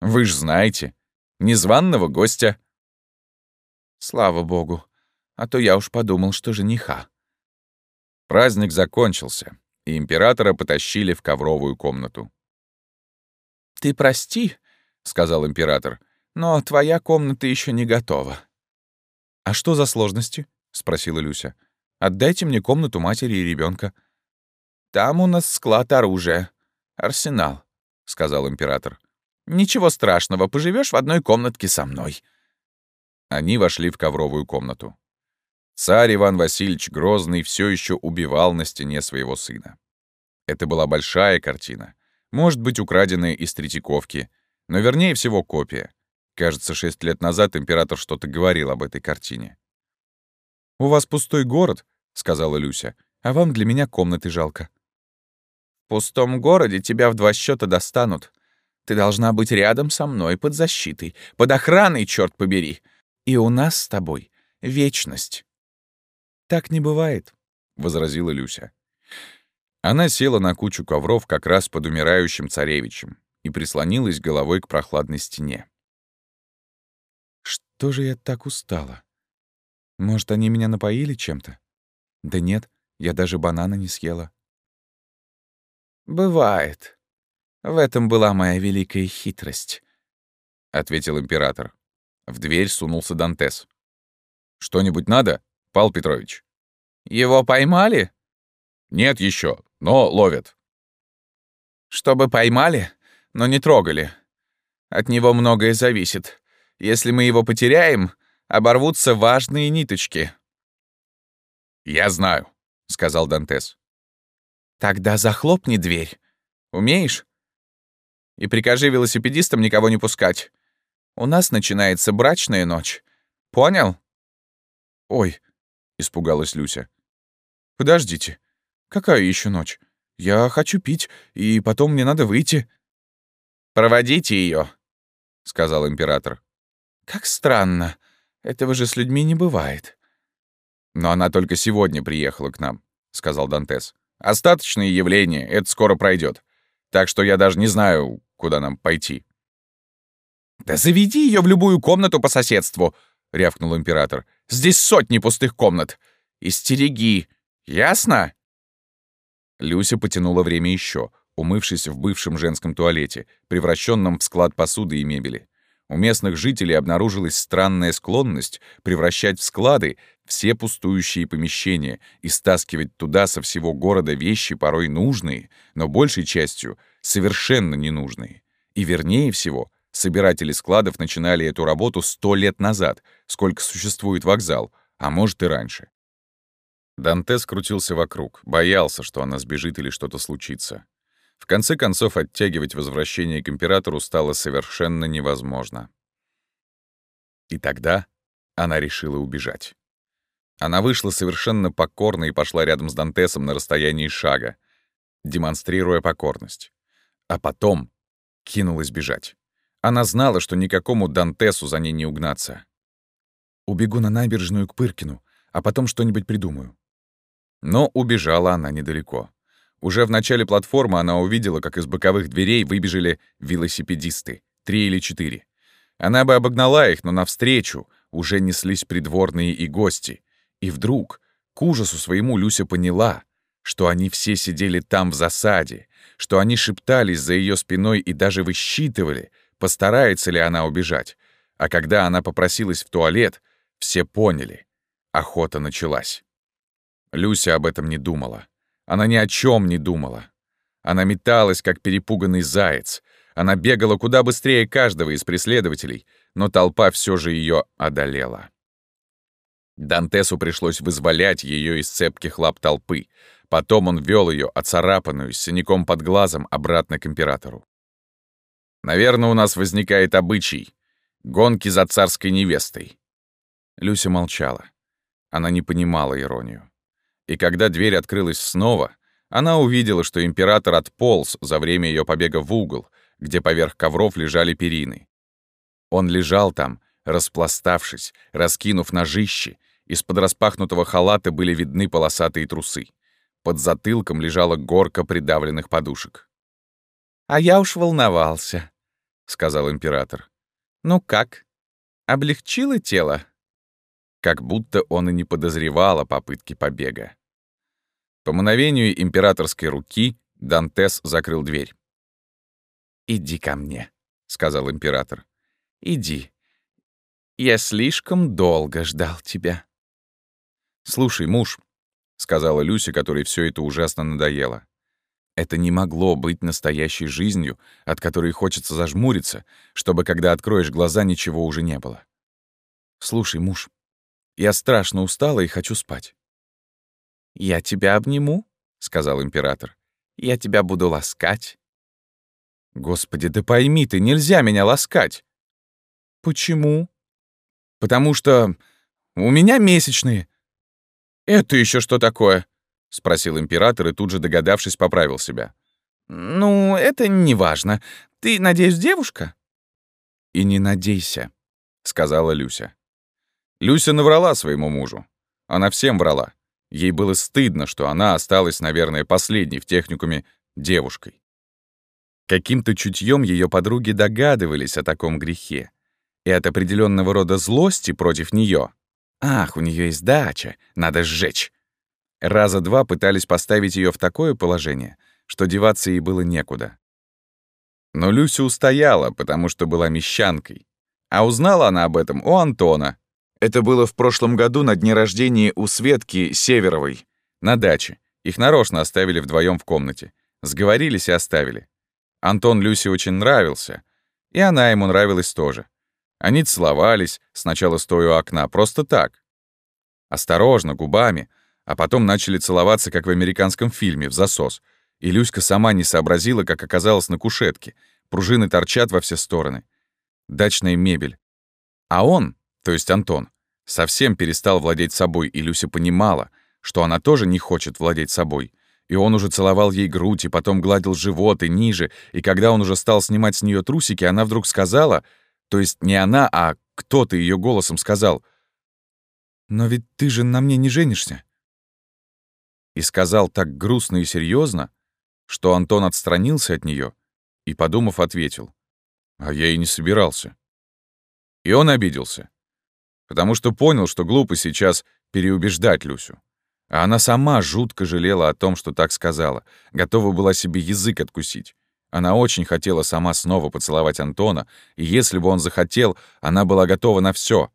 «Вы ж знаете. Незваного гостя». «Слава богу. А то я уж подумал, что жениха». Праздник закончился, и императора потащили в ковровую комнату. «Ты прости», — сказал император, но твоя комната еще не готова». «А что за сложности?» — спросила Люся. «Отдайте мне комнату матери и ребенка. «Там у нас склад оружия. Арсенал», — сказал император. «Ничего страшного, поживешь в одной комнатке со мной». Они вошли в ковровую комнату. Царь Иван Васильевич Грозный все еще убивал на стене своего сына. Это была большая картина, может быть, украденная из Третьяковки, но вернее всего копия. Кажется, шесть лет назад император что-то говорил об этой картине. «У вас пустой город», — сказала Люся, «а вам для меня комнаты жалко». «В пустом городе тебя в два счета достанут. Ты должна быть рядом со мной, под защитой, под охраной, черт побери. И у нас с тобой вечность». «Так не бывает», — возразила Люся. Она села на кучу ковров как раз под умирающим царевичем и прислонилась головой к прохладной стене. Что же я так устала? Может, они меня напоили чем-то? Да нет, я даже банана не съела. «Бывает. В этом была моя великая хитрость», — ответил император. В дверь сунулся Дантес. «Что-нибудь надо, Пал Петрович?» «Его поймали?» «Нет еще, но ловят». «Чтобы поймали, но не трогали. От него многое зависит. Если мы его потеряем, оборвутся важные ниточки». «Я знаю», — сказал Дантес. «Тогда захлопни дверь. Умеешь? И прикажи велосипедистам никого не пускать. У нас начинается брачная ночь. Понял?» «Ой», — испугалась Люся. «Подождите, какая еще ночь? Я хочу пить, и потом мне надо выйти». «Проводите ее, сказал император. «Как странно. Этого же с людьми не бывает». «Но она только сегодня приехала к нам», — сказал Дантес. «Остаточные явления, это скоро пройдет. Так что я даже не знаю, куда нам пойти». «Да заведи ее в любую комнату по соседству», — рявкнул император. «Здесь сотни пустых комнат! Истереги! Ясно?» Люся потянула время еще, умывшись в бывшем женском туалете, превращенном в склад посуды и мебели. У местных жителей обнаружилась странная склонность превращать в склады все пустующие помещения и стаскивать туда со всего города вещи порой нужные, но большей частью совершенно ненужные. И вернее всего, собиратели складов начинали эту работу сто лет назад, сколько существует вокзал, а может и раньше. Данте скрутился вокруг, боялся, что она сбежит или что-то случится. В конце концов, оттягивать возвращение к императору стало совершенно невозможно. И тогда она решила убежать. Она вышла совершенно покорно и пошла рядом с Дантесом на расстоянии шага, демонстрируя покорность. А потом кинулась бежать. Она знала, что никакому Дантесу за ней не угнаться. «Убегу на набережную к Пыркину, а потом что-нибудь придумаю». Но убежала она недалеко. Уже в начале платформы она увидела, как из боковых дверей выбежали велосипедисты, три или четыре. Она бы обогнала их, но навстречу уже неслись придворные и гости. И вдруг, к ужасу своему, Люся поняла, что они все сидели там в засаде, что они шептались за ее спиной и даже высчитывали, постарается ли она убежать. А когда она попросилась в туалет, все поняли. Охота началась. Люся об этом не думала. Она ни о чем не думала. Она металась, как перепуганный заяц. Она бегала куда быстрее каждого из преследователей, но толпа все же ее одолела. Дантесу пришлось вызволять ее из цепких лап толпы. Потом он вел ее, оцарапанную, с синяком под глазом, обратно к императору. «Наверное, у нас возникает обычай. Гонки за царской невестой». Люся молчала. Она не понимала иронию. И когда дверь открылась снова, она увидела, что император отполз за время ее побега в угол, где поверх ковров лежали перины. Он лежал там, распластавшись, раскинув ножище, из-под распахнутого халата были видны полосатые трусы. Под затылком лежала горка придавленных подушек. «А я уж волновался», — сказал император. «Ну как? Облегчило тело?» Как будто он и не подозревал о попытке побега. По мановению императорской руки Дантес закрыл дверь. «Иди ко мне», — сказал император. «Иди. Я слишком долго ждал тебя». «Слушай, муж», — сказала Люся, которой все это ужасно надоело. Это не могло быть настоящей жизнью, от которой хочется зажмуриться, чтобы, когда откроешь глаза, ничего уже не было. «Слушай, муж, я страшно устала и хочу спать. «Я тебя обниму», — сказал император. «Я тебя буду ласкать». «Господи, да пойми ты, нельзя меня ласкать!» «Почему?» «Потому что у меня месячные». «Это еще что такое?» — спросил император и тут же, догадавшись, поправил себя. «Ну, это не важно. Ты, надеюсь, девушка?» «И не надейся», — сказала Люся. Люся наврала своему мужу. Она всем врала. Ей было стыдно, что она осталась, наверное, последней в техникуме девушкой. Каким-то чутьем ее подруги догадывались о таком грехе. И от определенного рода злости против нее. Ах, у нее есть дача, надо сжечь. Раза два пытались поставить ее в такое положение, что деваться ей было некуда. Но Люся устояла, потому что была мещанкой. А узнала она об этом у Антона, это было в прошлом году на дне рождения у Светки Северовой. На даче. Их нарочно оставили вдвоем в комнате. Сговорились и оставили. Антон Люсе очень нравился. И она ему нравилась тоже. Они целовались, сначала стоя у окна, просто так. Осторожно, губами, а потом начали целоваться, как в американском фильме, в засос. И Люська сама не сообразила, как оказалась на кушетке. Пружины торчат во все стороны. Дачная мебель. А он, то есть Антон, совсем перестал владеть собой, и Люся понимала, что она тоже не хочет владеть собой. И он уже целовал ей грудь, и потом гладил живот и ниже, и когда он уже стал снимать с нее трусики, она вдруг сказала, то есть не она, а кто-то ее голосом сказал, «Но ведь ты же на мне не женишься». И сказал так грустно и серьезно, что Антон отстранился от нее и, подумав, ответил, «А я и не собирался». И он обиделся. потому что понял, что глупо сейчас переубеждать Люсю. А она сама жутко жалела о том, что так сказала, готова была себе язык откусить. Она очень хотела сама снова поцеловать Антона, и если бы он захотел, она была готова на все.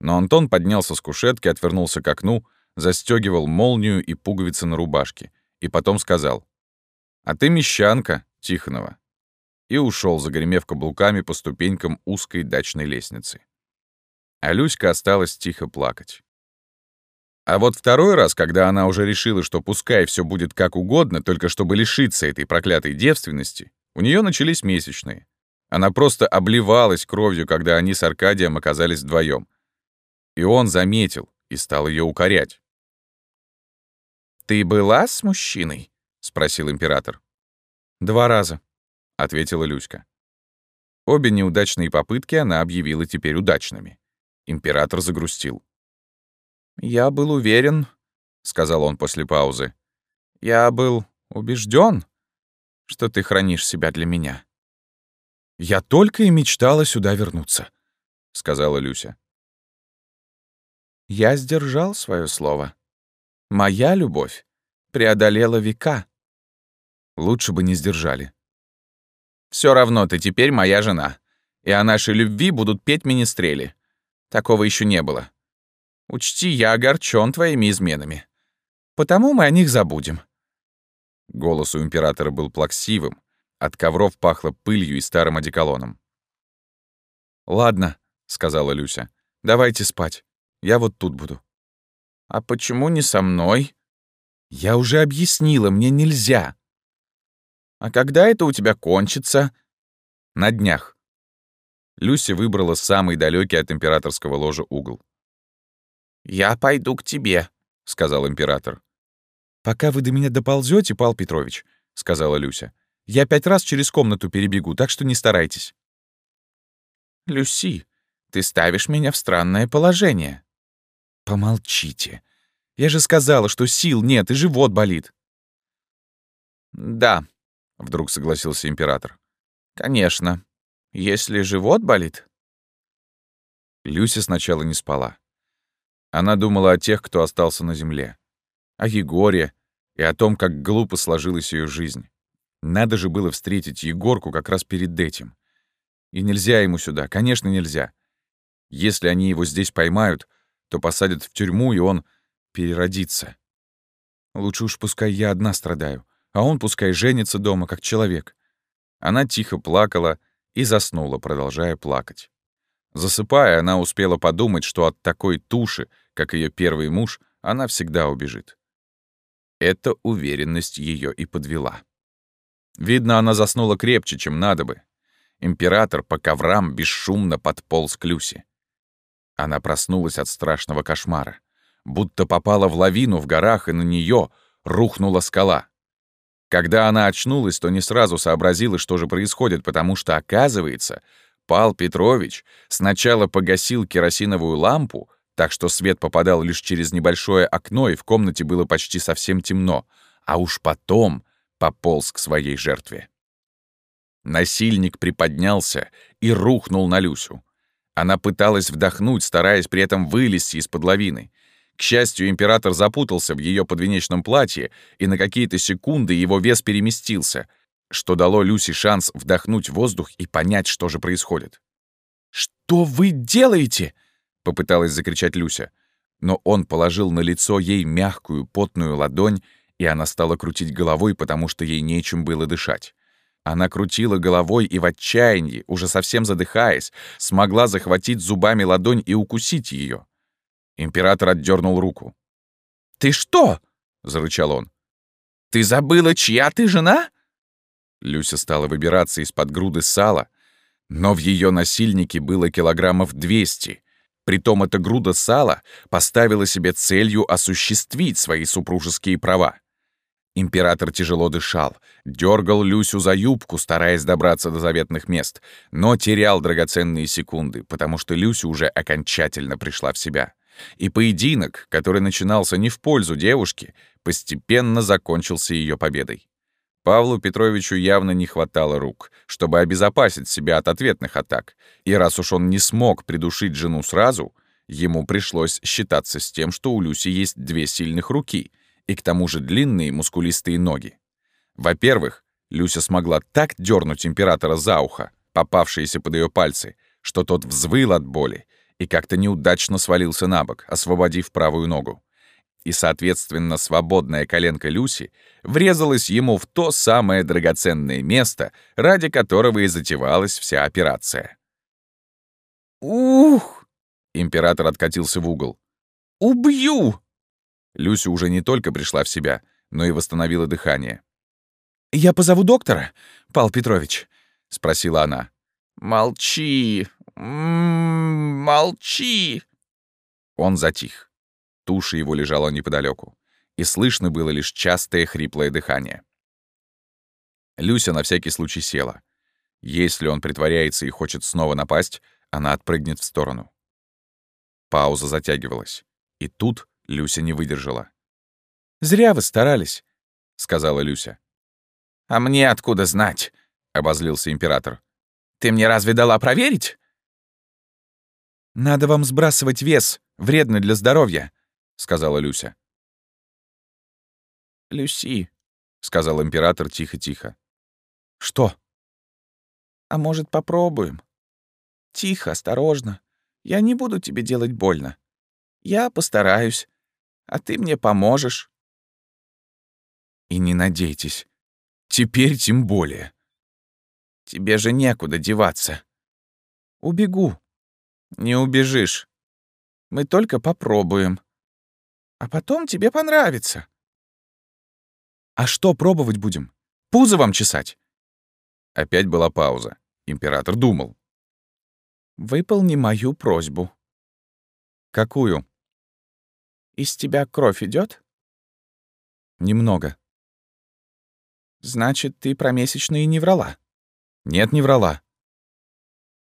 Но Антон поднялся с кушетки, отвернулся к окну, застегивал молнию и пуговицы на рубашке, и потом сказал, «А ты мещанка, Тихонова», и ушел, загремев каблуками по ступенькам узкой дачной лестницы. А Люська осталась тихо плакать. А вот второй раз, когда она уже решила, что пускай все будет как угодно, только чтобы лишиться этой проклятой девственности, у нее начались месячные. Она просто обливалась кровью, когда они с Аркадием оказались вдвоем. И он заметил и стал ее укорять. «Ты была с мужчиной?» — спросил император. «Два раза», — ответила Люська. Обе неудачные попытки она объявила теперь удачными. Император загрустил. «Я был уверен», — сказал он после паузы. «Я был убежден, что ты хранишь себя для меня». «Я только и мечтала сюда вернуться», — сказала Люся. «Я сдержал свое слово. Моя любовь преодолела века». Лучше бы не сдержали. Все равно ты теперь моя жена, и о нашей любви будут петь министрели. Такого еще не было. Учти, я огорчен твоими изменами. Потому мы о них забудем». Голос у императора был плаксивым, от ковров пахло пылью и старым одеколоном. «Ладно», — сказала Люся, — «давайте спать. Я вот тут буду». «А почему не со мной?» «Я уже объяснила, мне нельзя». «А когда это у тебя кончится?» «На днях». Люся выбрала самый далекий от императорского ложа угол. «Я пойду к тебе», — сказал император. «Пока вы до меня доползете, Пал Петрович», — сказала Люся, «я пять раз через комнату перебегу, так что не старайтесь». «Люси, ты ставишь меня в странное положение». «Помолчите. Я же сказала, что сил нет и живот болит». «Да», — вдруг согласился император. «Конечно. Если живот болит...» Люся сначала не спала. Она думала о тех, кто остался на земле, о Егоре и о том, как глупо сложилась ее жизнь. Надо же было встретить Егорку как раз перед этим. И нельзя ему сюда, конечно, нельзя. Если они его здесь поймают, то посадят в тюрьму, и он переродится. Лучше уж пускай я одна страдаю, а он пускай женится дома, как человек. Она тихо плакала и заснула, продолжая плакать. Засыпая, она успела подумать, что от такой туши, как ее первый муж, она всегда убежит. Эта уверенность ее и подвела. Видно, она заснула крепче, чем надо бы. Император по коврам бесшумно подполз к Люсе. Она проснулась от страшного кошмара. Будто попала в лавину в горах, и на нее рухнула скала. Когда она очнулась, то не сразу сообразила, что же происходит, потому что, оказывается, Пал Петрович сначала погасил керосиновую лампу, так что свет попадал лишь через небольшое окно, и в комнате было почти совсем темно, а уж потом пополз к своей жертве. Насильник приподнялся и рухнул на Люсю. Она пыталась вдохнуть, стараясь при этом вылезти из-под лавины. К счастью, император запутался в ее подвенечном платье, и на какие-то секунды его вес переместился, что дало Люси шанс вдохнуть воздух и понять, что же происходит. «Что вы делаете?» — попыталась закричать Люся. Но он положил на лицо ей мягкую, потную ладонь, и она стала крутить головой, потому что ей нечем было дышать. Она крутила головой и в отчаянии, уже совсем задыхаясь, смогла захватить зубами ладонь и укусить ее. Император отдернул руку. «Ты что?» — зарычал он. «Ты забыла, чья ты жена?» Люся стала выбираться из-под груды сала, но в ее насильнике было килограммов 200. Притом эта груда сала поставила себе целью осуществить свои супружеские права. Император тяжело дышал, дергал Люсю за юбку, стараясь добраться до заветных мест, но терял драгоценные секунды, потому что Люся уже окончательно пришла в себя. И поединок, который начинался не в пользу девушки, постепенно закончился ее победой. Павлу Петровичу явно не хватало рук, чтобы обезопасить себя от ответных атак, и раз уж он не смог придушить жену сразу, ему пришлось считаться с тем, что у Люси есть две сильных руки и к тому же длинные мускулистые ноги. Во-первых, Люся смогла так дернуть императора за ухо, попавшиеся под ее пальцы, что тот взвыл от боли и как-то неудачно свалился на бок, освободив правую ногу. И, соответственно, свободная коленка Люси врезалась ему в то самое драгоценное место, ради которого и затевалась вся операция. «Ух!» — император откатился в угол. «Убью!» Люся уже не только пришла в себя, но и восстановила дыхание. «Я позову доктора, Пал Петрович?» — спросила она. «Молчи! М-м, молчи!» Он затих. Туша его лежала неподалеку, и слышно было лишь частое хриплое дыхание. Люся на всякий случай села. Если он притворяется и хочет снова напасть, она отпрыгнет в сторону. Пауза затягивалась. И тут Люся не выдержала. «Зря вы старались», — сказала Люся. «А мне откуда знать?» — обозлился император. «Ты мне разве дала проверить?» «Надо вам сбрасывать вес, вредно для здоровья», — сказала Люся. «Люси», — сказал император тихо-тихо. «Что?» «А может, попробуем?» «Тихо, осторожно. Я не буду тебе делать больно. Я постараюсь, а ты мне поможешь». «И не надейтесь. Теперь тем более. Тебе же некуда деваться. Убегу. Не убежишь. Мы только попробуем. А потом тебе понравится. А что пробовать будем? Пузо вам чесать? Опять была пауза. Император думал. Выполни мою просьбу. Какую? Из тебя кровь идет? Немного. Значит, ты про месячные не врала? Нет, не врала.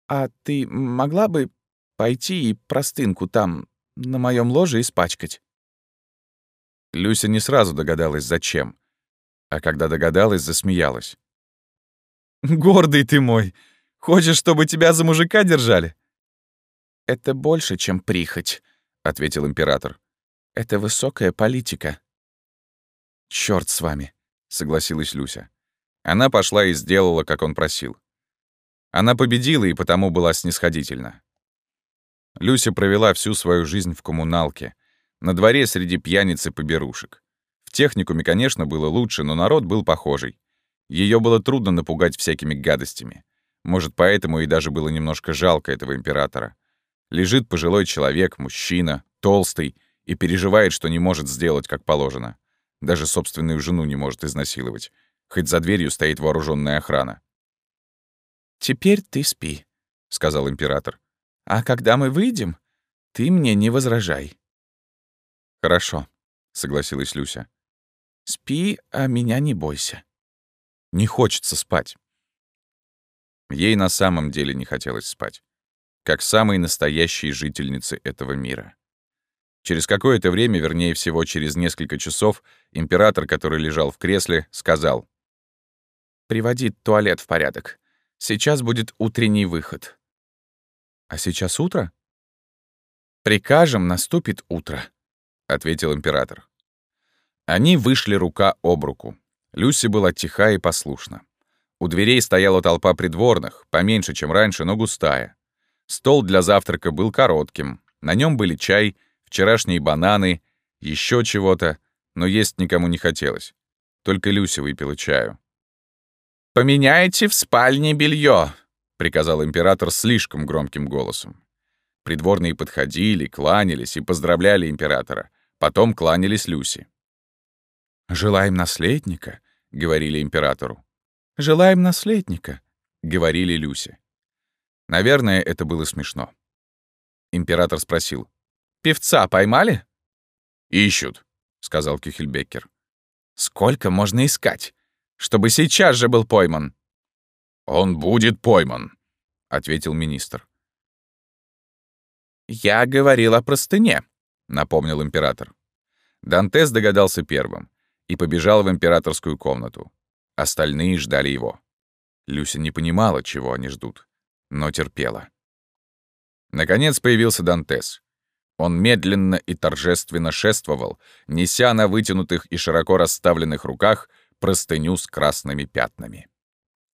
А ты могла бы пойти и простынку там, на моем ложе, испачкать? Люся не сразу догадалась, зачем. А когда догадалась, засмеялась. «Гордый ты мой! Хочешь, чтобы тебя за мужика держали?» «Это больше, чем прихоть», — ответил император. «Это высокая политика». «Чёрт с вами. — согласилась Люся. Она пошла и сделала, как он просил. Она победила и потому была снисходительна. Люся провела всю свою жизнь в коммуналке, на дворе среди пьяниц и поберушек. В техникуме, конечно, было лучше, но народ был похожий. Ее было трудно напугать всякими гадостями. Может, поэтому и даже было немножко жалко этого императора. Лежит пожилой человек, мужчина, толстый, и переживает, что не может сделать, как положено. Даже собственную жену не может изнасиловать, хоть за дверью стоит вооруженная охрана. «Теперь ты спи», — сказал император. «А когда мы выйдем, ты мне не возражай». «Хорошо», — согласилась Люся. «Спи, а меня не бойся». «Не хочется спать». Ей на самом деле не хотелось спать, как самой настоящей жительницы этого мира. Через какое-то время, вернее всего через несколько часов, император, который лежал в кресле, сказал. «Приводи туалет в порядок. Сейчас будет утренний выход». «А сейчас утро?» «Прикажем, наступит утро», — ответил император. Они вышли рука об руку. Люси была тиха и послушна. У дверей стояла толпа придворных, поменьше, чем раньше, но густая. Стол для завтрака был коротким. На нем были чай, вчерашние бананы, еще чего-то, но есть никому не хотелось. Только Люся выпила чаю. «Поменяйте в спальне белье, приказал император слишком громким голосом. Придворные подходили, кланялись и поздравляли императора. Потом кланялись Люси. «Желаем наследника», — говорили императору. «Желаем наследника», — говорили Люси. Наверное, это было смешно. Император спросил, Певца поймали?» «Ищут», — сказал Кюхельбекер. «Сколько можно искать? Чтобы сейчас же был пойман». «Он будет пойман», — ответил министр. «Я говорил о простыне», — напомнил император. Дантес догадался первым и побежал в императорскую комнату. Остальные ждали его. Люся не понимала, чего они ждут, но терпела. Наконец появился Дантес. Он медленно и торжественно шествовал, неся на вытянутых и широко расставленных руках простыню с красными пятнами.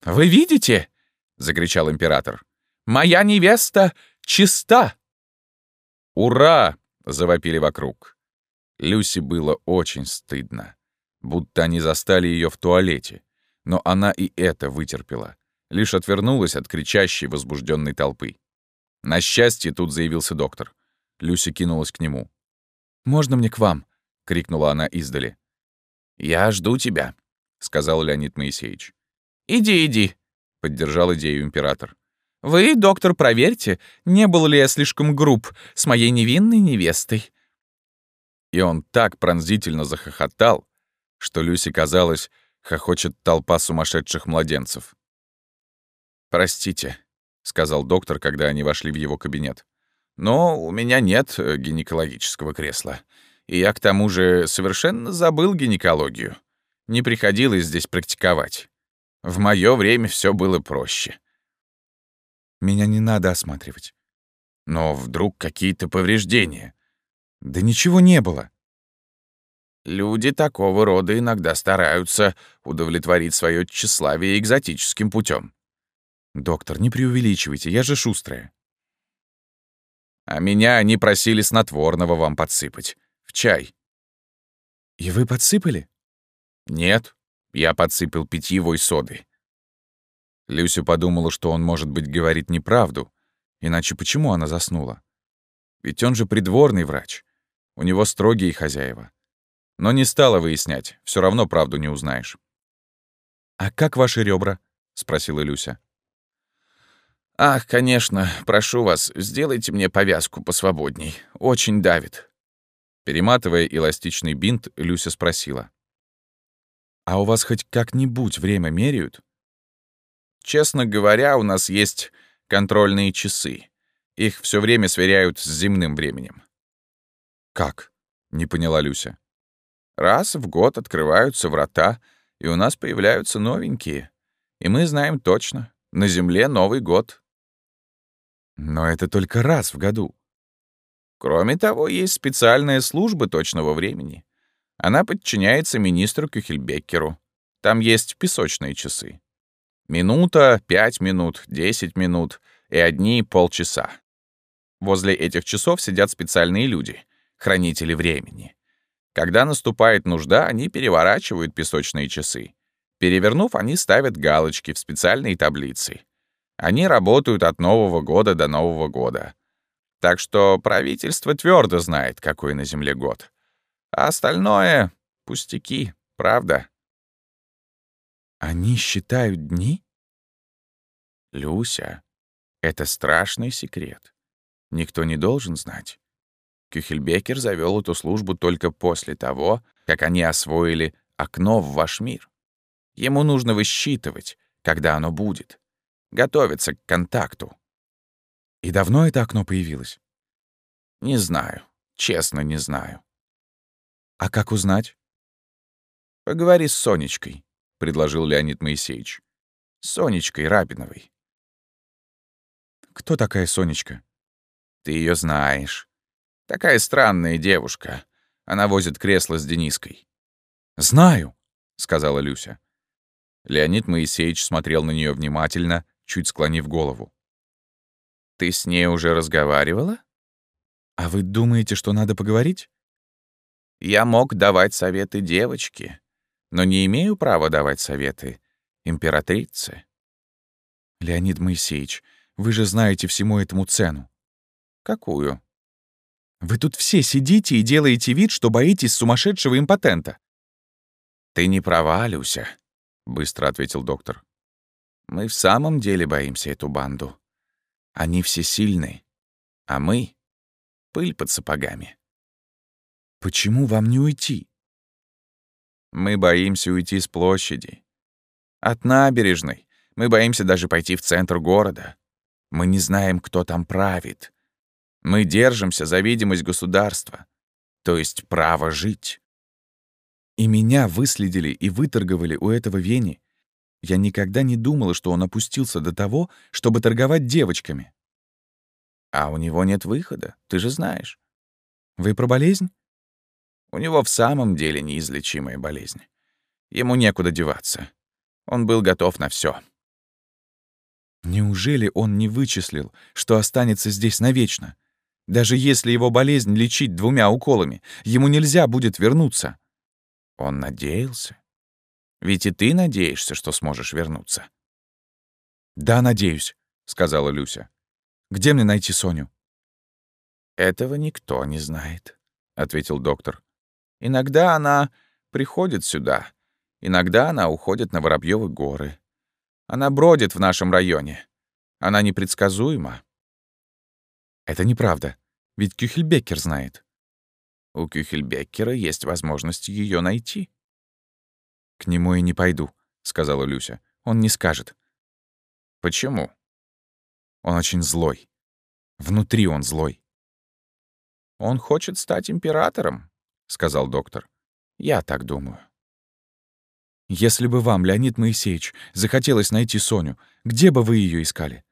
«Вы видите?» — закричал император. «Моя невеста чиста!» «Ура!» — завопили вокруг. Люси было очень стыдно, будто они застали ее в туалете, но она и это вытерпела, лишь отвернулась от кричащей возбужденной толпы. На счастье тут заявился доктор. Люси кинулась к нему. «Можно мне к вам?» — крикнула она издали. «Я жду тебя», — сказал Леонид Моисеевич. «Иди, иди», — поддержал идею император. «Вы, доктор, проверьте, не был ли я слишком груб с моей невинной невестой». И он так пронзительно захохотал, что Люси казалось, хохочет толпа сумасшедших младенцев. «Простите», — сказал доктор, когда они вошли в его кабинет. «Но у меня нет э, гинекологического кресла. И я, к тому же, совершенно забыл гинекологию. Не приходилось здесь практиковать. В мое время все было проще». «Меня не надо осматривать». «Но вдруг какие-то повреждения?» «Да ничего не было». Люди такого рода иногда стараются удовлетворить свое тщеславие экзотическим путем. «Доктор, не преувеличивайте, я же шустрая». «А меня они просили снотворного вам подсыпать. В чай». «И вы подсыпали?» «Нет, я подсыпал питьевой соды». Люся подумала, что он, может быть, говорит неправду, иначе почему она заснула? Ведь он же придворный врач. У него строгие хозяева. Но не стала выяснять, все равно правду не узнаешь. «А как ваши ребра? спросила Люся. «Ах, конечно, прошу вас, сделайте мне повязку посвободней. Очень давит». Перематывая эластичный бинт, Люся спросила. «А у вас хоть как-нибудь время меряют?» «Честно говоря, у нас есть контрольные часы. Их все время сверяют с земным временем». «Как?» — не поняла Люся. «Раз в год открываются врата, и у нас появляются новенькие. И мы знаем точно, на Земле Новый год, но это только раз в году. Кроме того, есть специальная служба точного времени. Она подчиняется министру Кюхельбеккеру. Там есть песочные часы. Минута, пять минут, десять минут и одни полчаса. Возле этих часов сидят специальные люди, хранители времени. Когда наступает нужда, они переворачивают песочные часы. Перевернув, они ставят галочки в специальные таблицы. Они работают от Нового года до Нового года. Так что правительство твердо знает, какой на Земле год. А остальное — пустяки, правда? Они считают дни? Люся, это страшный секрет. Никто не должен знать. Кюхельбекер завел эту службу только после того, как они освоили окно в ваш мир. Ему нужно высчитывать, когда оно будет готовится к контакту. И давно это окно появилось? Не знаю. Честно, не знаю. А как узнать? Поговори с Сонечкой, предложил Леонид Моисеевич. Сонечкой Рабиновой. Кто такая Сонечка? Ты ее знаешь. Такая странная девушка. Она возит кресло с Дениской. «Знаю», — сказала Люся. Леонид Моисеевич смотрел на нее внимательно, чуть склонив голову. «Ты с ней уже разговаривала?» «А вы думаете, что надо поговорить?» «Я мог давать советы девочке, но не имею права давать советы императрице». «Леонид Моисеевич, вы же знаете всему этому цену». «Какую?» «Вы тут все сидите и делаете вид, что боитесь сумасшедшего импотента». «Ты не права, Люся», — быстро ответил доктор. Мы в самом деле боимся эту банду. Они все сильны, а мы — пыль под сапогами. Почему вам не уйти? Мы боимся уйти с площади. От набережной. Мы боимся даже пойти в центр города. Мы не знаем, кто там правит. Мы держимся за видимость государства, то есть право жить. И меня выследили и выторговали у этого Вени. Я никогда не думала, что он опустился до того, чтобы торговать девочками. А у него нет выхода, ты же знаешь. Вы про болезнь? У него в самом деле неизлечимая болезнь. Ему некуда деваться. Он был готов на все. Неужели он не вычислил, что останется здесь навечно? Даже если его болезнь лечить двумя уколами, ему нельзя будет вернуться. Он надеялся. Ведь и ты надеешься, что сможешь вернуться. «Да, надеюсь», — сказала Люся. «Где мне найти Соню?» «Этого никто не знает», — ответил доктор. «Иногда она приходит сюда, иногда она уходит на Воробьёвы горы. Она бродит в нашем районе. Она непредсказуема». «Это неправда, ведь Кюхельбекер знает». «У Кюхельбекера есть возможность ее найти». «К нему и не пойду», — сказала Люся. «Он не скажет». «Почему?» «Он очень злой. Внутри он злой». «Он хочет стать императором», — сказал доктор. «Я так думаю». «Если бы вам, Леонид Моисеевич, захотелось найти Соню, где бы вы ее искали?»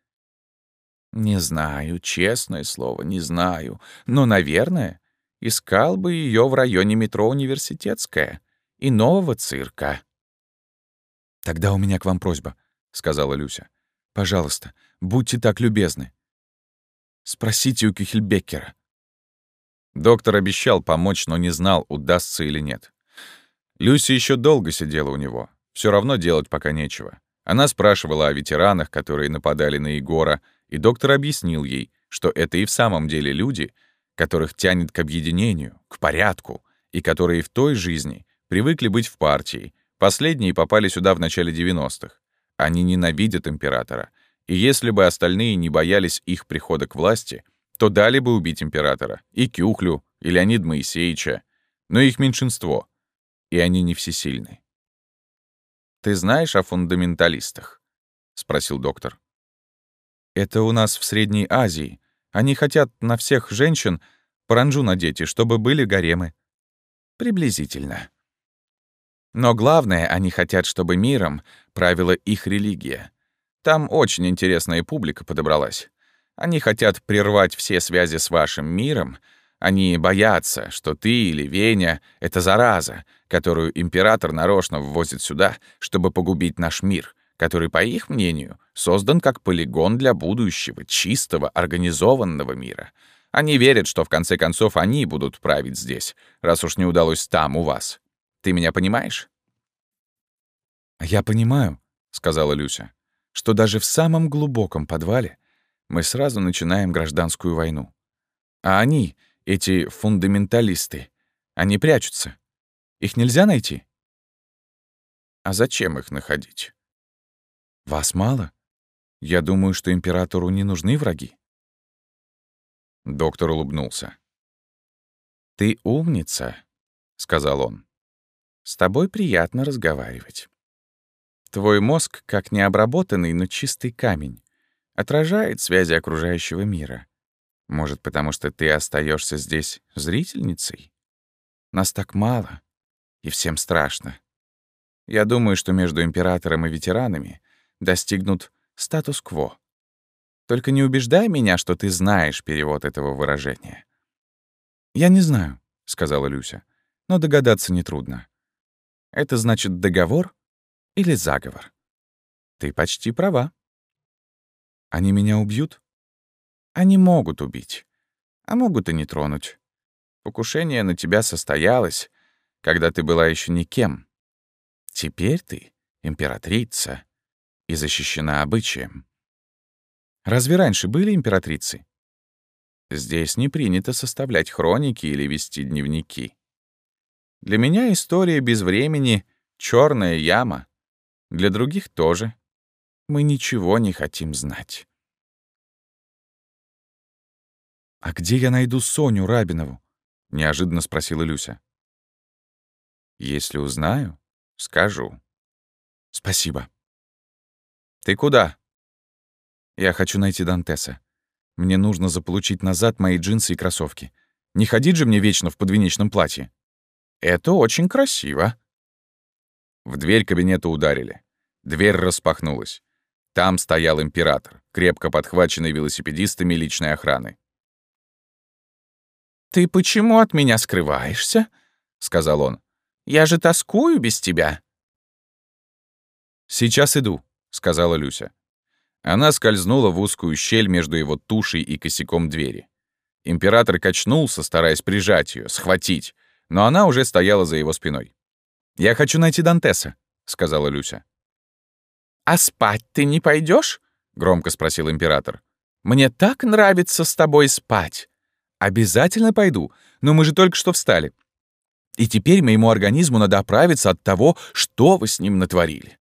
«Не знаю, честное слово, не знаю. Но, наверное, искал бы ее в районе метро Университетская и нового цирка». «Тогда у меня к вам просьба», — сказала Люся. «Пожалуйста, будьте так любезны. Спросите у Кюхельбеккера. Доктор обещал помочь, но не знал, удастся или нет. Люси еще долго сидела у него. Все равно делать пока нечего. Она спрашивала о ветеранах, которые нападали на Егора, и доктор объяснил ей, что это и в самом деле люди, которых тянет к объединению, к порядку, и которые в той жизни привыкли быть в партии. Последние попали сюда в начале 90-х. Они ненавидят императора. И если бы остальные не боялись их прихода к власти — то дали бы убить императора, и Кюхлю, и Леонид Моисеевича, но их меньшинство, и они не всесильны. «Ты знаешь о фундаменталистах?» — спросил доктор. «Это у нас в Средней Азии. Они хотят на всех женщин паранджу надеть, и чтобы были гаремы». «Приблизительно. Но главное, они хотят, чтобы миром правила их религия. Там очень интересная публика подобралась. Они хотят прервать все связи с вашим миром. Они боятся, что ты или Веня — это зараза, которую император нарочно ввозит сюда, чтобы погубить наш мир, который, по их мнению, создан как полигон для будущего, чистого, организованного мира. Они верят, что в конце концов они будут править здесь, раз уж не удалось там, у вас. Ты меня понимаешь? «Я понимаю», — сказала Люся, «что даже в самом глубоком подвале мы сразу начинаем гражданскую войну. А они, эти фундаменталисты, они прячутся. Их нельзя найти? А зачем их находить? Вас мало? Я думаю, что императору не нужны враги. Доктор улыбнулся. «Ты умница», — сказал он. «С тобой приятно разговаривать. Твой мозг как необработанный, но чистый камень отражает связи окружающего мира. Может, потому что ты остаешься здесь зрительницей? Нас так мало, и всем страшно. Я думаю, что между императором и ветеранами достигнут статус-кво. Только не убеждай меня, что ты знаешь перевод этого выражения. «Я не знаю», — сказала Люся, — «но догадаться нетрудно. Это значит договор или заговор? Ты почти права. Они меня убьют? Они могут убить, а могут и не тронуть. Покушение на тебя состоялось, когда ты была еще никем. Теперь ты императрица и защищена обычаем. Разве раньше были императрицы? Здесь не принято составлять хроники или вести дневники. Для меня история без времени — черная яма. Для других тоже. Мы ничего не хотим знать. «А где я найду Соню Рабинову?» — неожиданно спросила Люся. «Если узнаю, скажу». «Спасибо». «Ты куда?» «Я хочу найти Дантеса. Мне нужно заполучить назад мои джинсы и кроссовки. Не ходить же мне вечно в подвенечном платье». «Это очень красиво». В дверь кабинета ударили. Дверь распахнулась. Там стоял император, крепко подхваченный велосипедистами личной охраны. «Ты почему от меня скрываешься?» — сказал он. «Я же тоскую без тебя». «Сейчас иду», — сказала Люся. Она скользнула в узкую щель между его тушей и косяком двери. Император качнулся, стараясь прижать ее, схватить, но она уже стояла за его спиной. «Я хочу найти Дантеса», — сказала Люся. «А спать ты не пойдешь? громко спросил император. «Мне так нравится с тобой спать». «Обязательно пойду, но мы же только что встали. И теперь моему организму надо оправиться от того, что вы с ним натворили».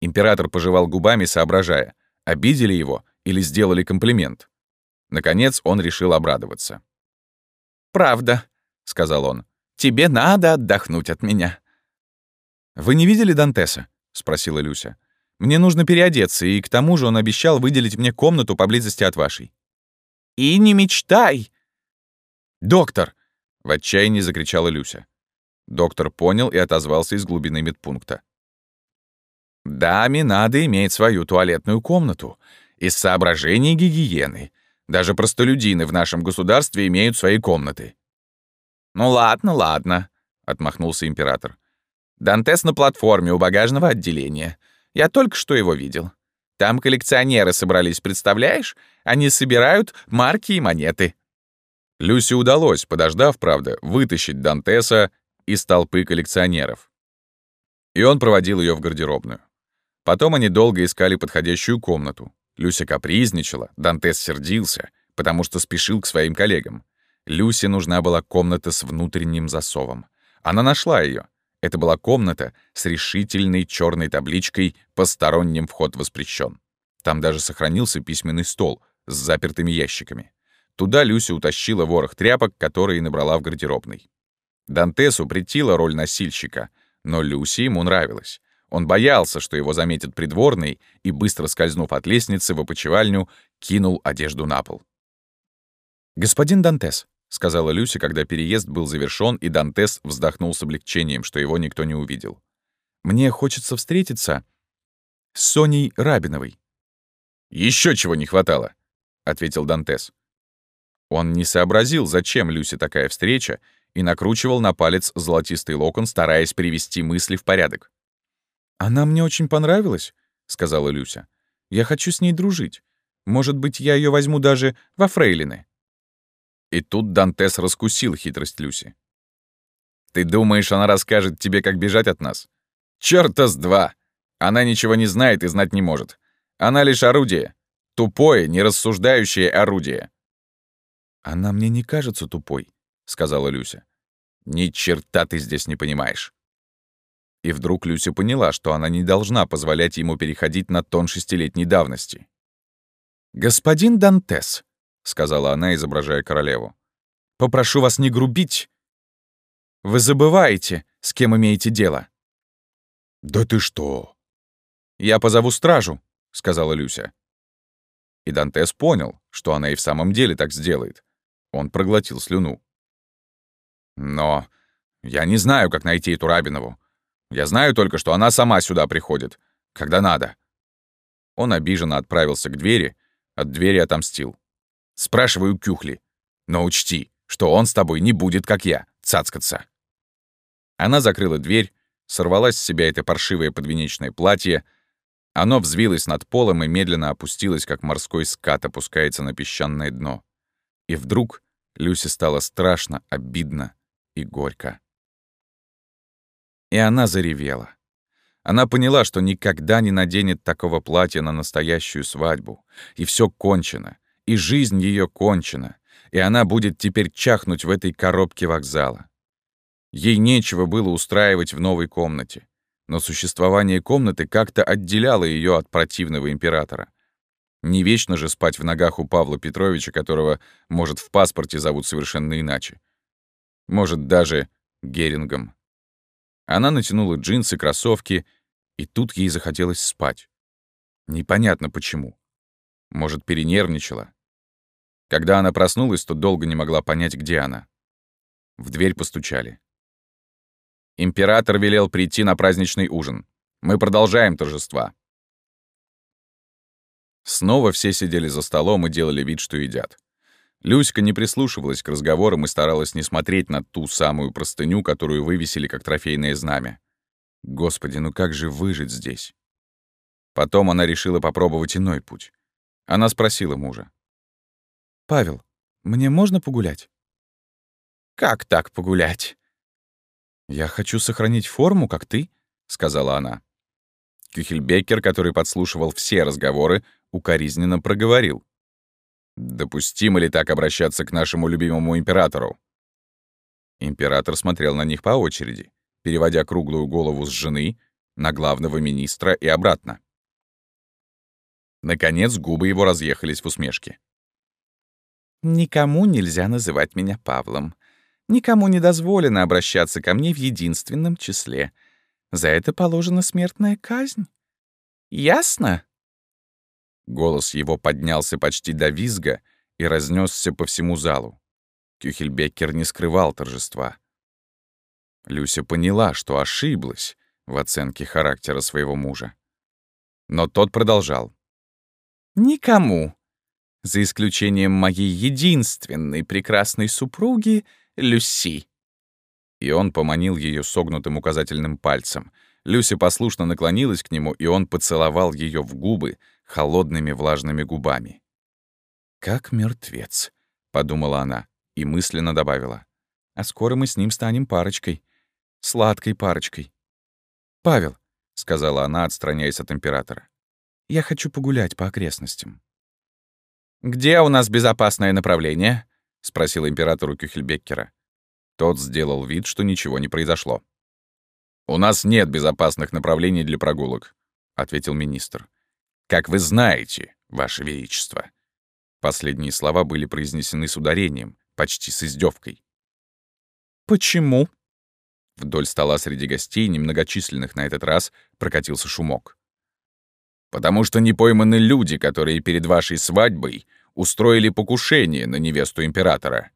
Император пожевал губами, соображая, обидели его или сделали комплимент. Наконец он решил обрадоваться. «Правда», — сказал он, — «тебе надо отдохнуть от меня». «Вы не видели Дантеса?» — спросила Люся. «Мне нужно переодеться, и к тому же он обещал выделить мне комнату поблизости от вашей». «И не мечтай!» «Доктор!» — в отчаянии закричала Люся. Доктор понял и отозвался из глубины медпункта. Даме надо иметь свою туалетную комнату. Из соображений гигиены. Даже простолюдины в нашем государстве имеют свои комнаты. «Ну ладно, ладно», — отмахнулся император. «Дантес на платформе у багажного отделения. Я только что его видел. Там коллекционеры собрались, представляешь? Они собирают марки и монеты». Люсе удалось, подождав, правда, вытащить Дантеса из толпы коллекционеров. И он проводил ее в гардеробную. Потом они долго искали подходящую комнату. Люся капризничала, Дантес сердился, потому что спешил к своим коллегам. Люсе нужна была комната с внутренним засовом. Она нашла ее. Это была комната с решительной черной табличкой «Посторонним вход воспрещен». Там даже сохранился письменный стол с запертыми ящиками. Туда Люся утащила ворох тряпок, которые набрала в гардеробной. Дантесу претила роль носильщика, но Люсе ему нравилась. Он боялся, что его заметит придворный, и, быстро скользнув от лестницы в опочивальню, кинул одежду на пол. «Господин Дантес», — сказала Люся, когда переезд был завершён, и Дантес вздохнул с облегчением, что его никто не увидел. «Мне хочется встретиться с Соней Рабиновой». Еще чего не хватало», — ответил Дантес. Он не сообразил, зачем Люсе такая встреча, и накручивал на палец золотистый локон, стараясь привести мысли в порядок. «Она мне очень понравилась», — сказала Люся. «Я хочу с ней дружить. Может быть, я ее возьму даже во фрейлины». И тут Дантес раскусил хитрость Люси. «Ты думаешь, она расскажет тебе, как бежать от нас? Чёрта с два! Она ничего не знает и знать не может. Она лишь орудие. Тупое, нерассуждающее орудие». «Она мне не кажется тупой», — сказала Люся. «Ни черта ты здесь не понимаешь. И вдруг Люся поняла, что она не должна позволять ему переходить на тон шестилетней давности. «Господин Дантес», — сказала она, изображая королеву, — «попрошу вас не грубить. Вы забываете, с кем имеете дело». «Да ты что?» «Я позову стражу», — сказала Люся. И Дантес понял, что она и в самом деле так сделает. Он проглотил слюну. «Но я не знаю, как найти эту Рабинову. Я знаю только, что она сама сюда приходит, когда надо». Он обиженно отправился к двери, от двери отомстил. «Спрашиваю Кюхли, но учти, что он с тобой не будет, как я, цацкаться». Она закрыла дверь, сорвала с себя это паршивое подвенечное платье, оно взвилось над полом и медленно опустилось, как морской скат опускается на песчаное дно. И вдруг Люсе стало страшно, обидно и горько. И она заревела. Она поняла, что никогда не наденет такого платья на настоящую свадьбу. И все кончено. И жизнь ее кончена. И она будет теперь чахнуть в этой коробке вокзала. Ей нечего было устраивать в новой комнате. Но существование комнаты как-то отделяло ее от противного императора. Не вечно же спать в ногах у Павла Петровича, которого, может, в паспорте зовут совершенно иначе. Может, даже Герингом. Она натянула джинсы, кроссовки, и тут ей захотелось спать. Непонятно почему. Может, перенервничала. Когда она проснулась, то долго не могла понять, где она. В дверь постучали. Император велел прийти на праздничный ужин. Мы продолжаем торжества. Снова все сидели за столом и делали вид, что едят. Люська не прислушивалась к разговорам и старалась не смотреть на ту самую простыню, которую вывесили как трофейное знамя. Господи, ну как же выжить здесь? Потом она решила попробовать иной путь. Она спросила мужа. «Павел, мне можно погулять?» «Как так погулять?» «Я хочу сохранить форму, как ты», — сказала она. Кюхельбекер, который подслушивал все разговоры, укоризненно проговорил. «Допустимо ли так обращаться к нашему любимому императору?» Император смотрел на них по очереди, переводя круглую голову с жены на главного министра и обратно. Наконец губы его разъехались в усмешке. «Никому нельзя называть меня Павлом. Никому не дозволено обращаться ко мне в единственном числе. За это положена смертная казнь. Ясно?» Голос его поднялся почти до визга и разнесся по всему залу. Кюхельбеккер не скрывал торжества. Люся поняла, что ошиблась в оценке характера своего мужа. Но тот продолжал. «Никому, за исключением моей единственной прекрасной супруги Люси». И он поманил ее согнутым указательным пальцем. Люся послушно наклонилась к нему, и он поцеловал ее в губы, холодными влажными губами. «Как мертвец», — подумала она и мысленно добавила. «А скоро мы с ним станем парочкой. Сладкой парочкой». «Павел», — сказала она, отстраняясь от императора, — «я хочу погулять по окрестностям». «Где у нас безопасное направление?» — спросил император у Кюхельбеккера. Тот сделал вид, что ничего не произошло. «У нас нет безопасных направлений для прогулок», — ответил министр. «Как вы знаете, Ваше Величество». Последние слова были произнесены с ударением, почти с издевкой. «Почему?» Вдоль стола среди гостей, немногочисленных на этот раз, прокатился шумок. «Потому что не пойманы люди, которые перед вашей свадьбой устроили покушение на невесту императора».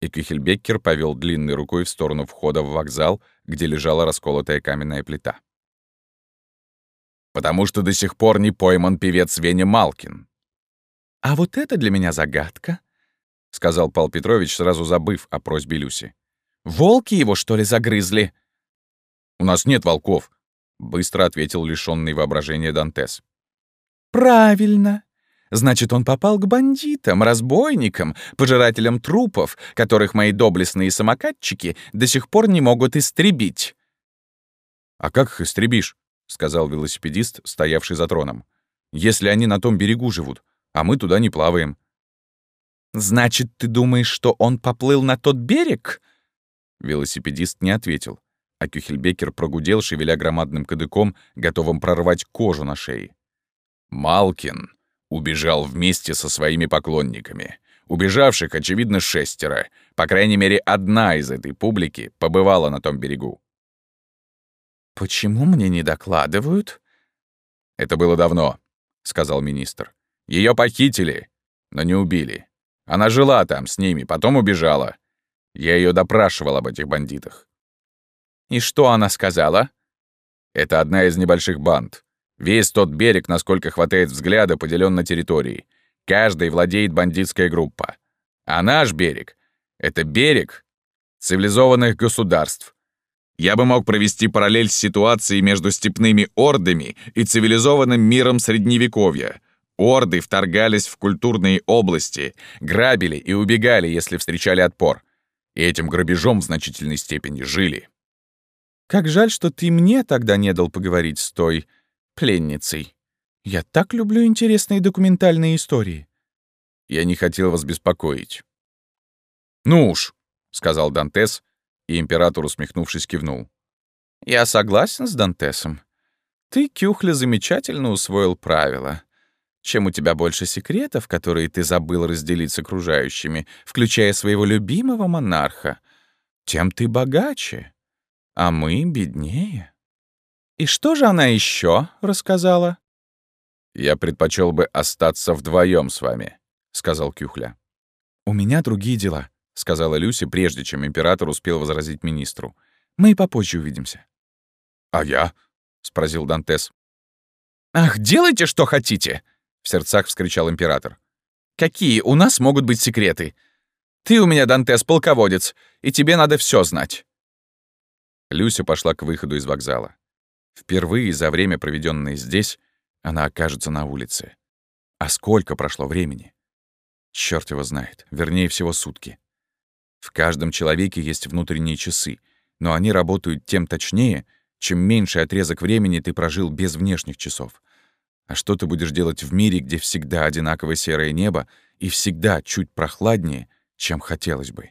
И Кюхельбеккер повел длинной рукой в сторону входа в вокзал, где лежала расколотая каменная плита потому что до сих пор не пойман певец Веня Малкин». «А вот это для меня загадка», — сказал Пал Петрович, сразу забыв о просьбе Люси. «Волки его, что ли, загрызли?» «У нас нет волков», — быстро ответил лишённый воображения Дантес. «Правильно. Значит, он попал к бандитам, разбойникам, пожирателям трупов, которых мои доблестные самокатчики до сих пор не могут истребить». «А как их истребишь?» — сказал велосипедист, стоявший за троном. «Если они на том берегу живут, а мы туда не плаваем». «Значит, ты думаешь, что он поплыл на тот берег?» Велосипедист не ответил, а Кюхельбекер прогудел, шевеля громадным кадыком, готовым прорвать кожу на шее. «Малкин убежал вместе со своими поклонниками. Убежавших, очевидно, шестеро. По крайней мере, одна из этой публики побывала на том берегу. «Почему мне не докладывают?» «Это было давно», — сказал министр. Ее похитили, но не убили. Она жила там с ними, потом убежала. Я ее допрашивал об этих бандитах». «И что она сказала?» «Это одна из небольших банд. Весь тот берег, насколько хватает взгляда, поделен на территории. Каждый владеет бандитская группа. А наш берег — это берег цивилизованных государств, я бы мог провести параллель с ситуацией между степными ордами и цивилизованным миром Средневековья. Орды вторгались в культурные области, грабили и убегали, если встречали отпор. И этим грабежом в значительной степени жили. «Как жаль, что ты мне тогда не дал поговорить с той пленницей. Я так люблю интересные документальные истории». Я не хотел вас беспокоить. «Ну уж», — сказал Дантес, и император, усмехнувшись, кивнул. «Я согласен с Дантесом. Ты, Кюхля, замечательно усвоил правила. Чем у тебя больше секретов, которые ты забыл разделить с окружающими, включая своего любимого монарха, тем ты богаче, а мы беднее. И что же она еще рассказала?» «Я предпочел бы остаться вдвоем с вами», — сказал Кюхля. «У меня другие дела», — сказала Люси, прежде чем император успел возразить министру. «Мы и попозже увидимся». «А я?» — спросил Дантес. «Ах, делайте, что хотите!» — в сердцах вскричал император. Какие у нас могут быть секреты? Ты у меня, Дантес, полководец, и тебе надо все знать. Люся пошла к выходу из вокзала. Впервые за время, проведенное здесь, она окажется на улице. А сколько прошло времени? Черт его знает, вернее всего сутки. В каждом человеке есть внутренние часы, но они работают тем точнее, чем меньший отрезок времени ты прожил без внешних часов. А что ты будешь делать в мире, где всегда одинаковое серое небо и всегда чуть прохладнее, чем хотелось бы?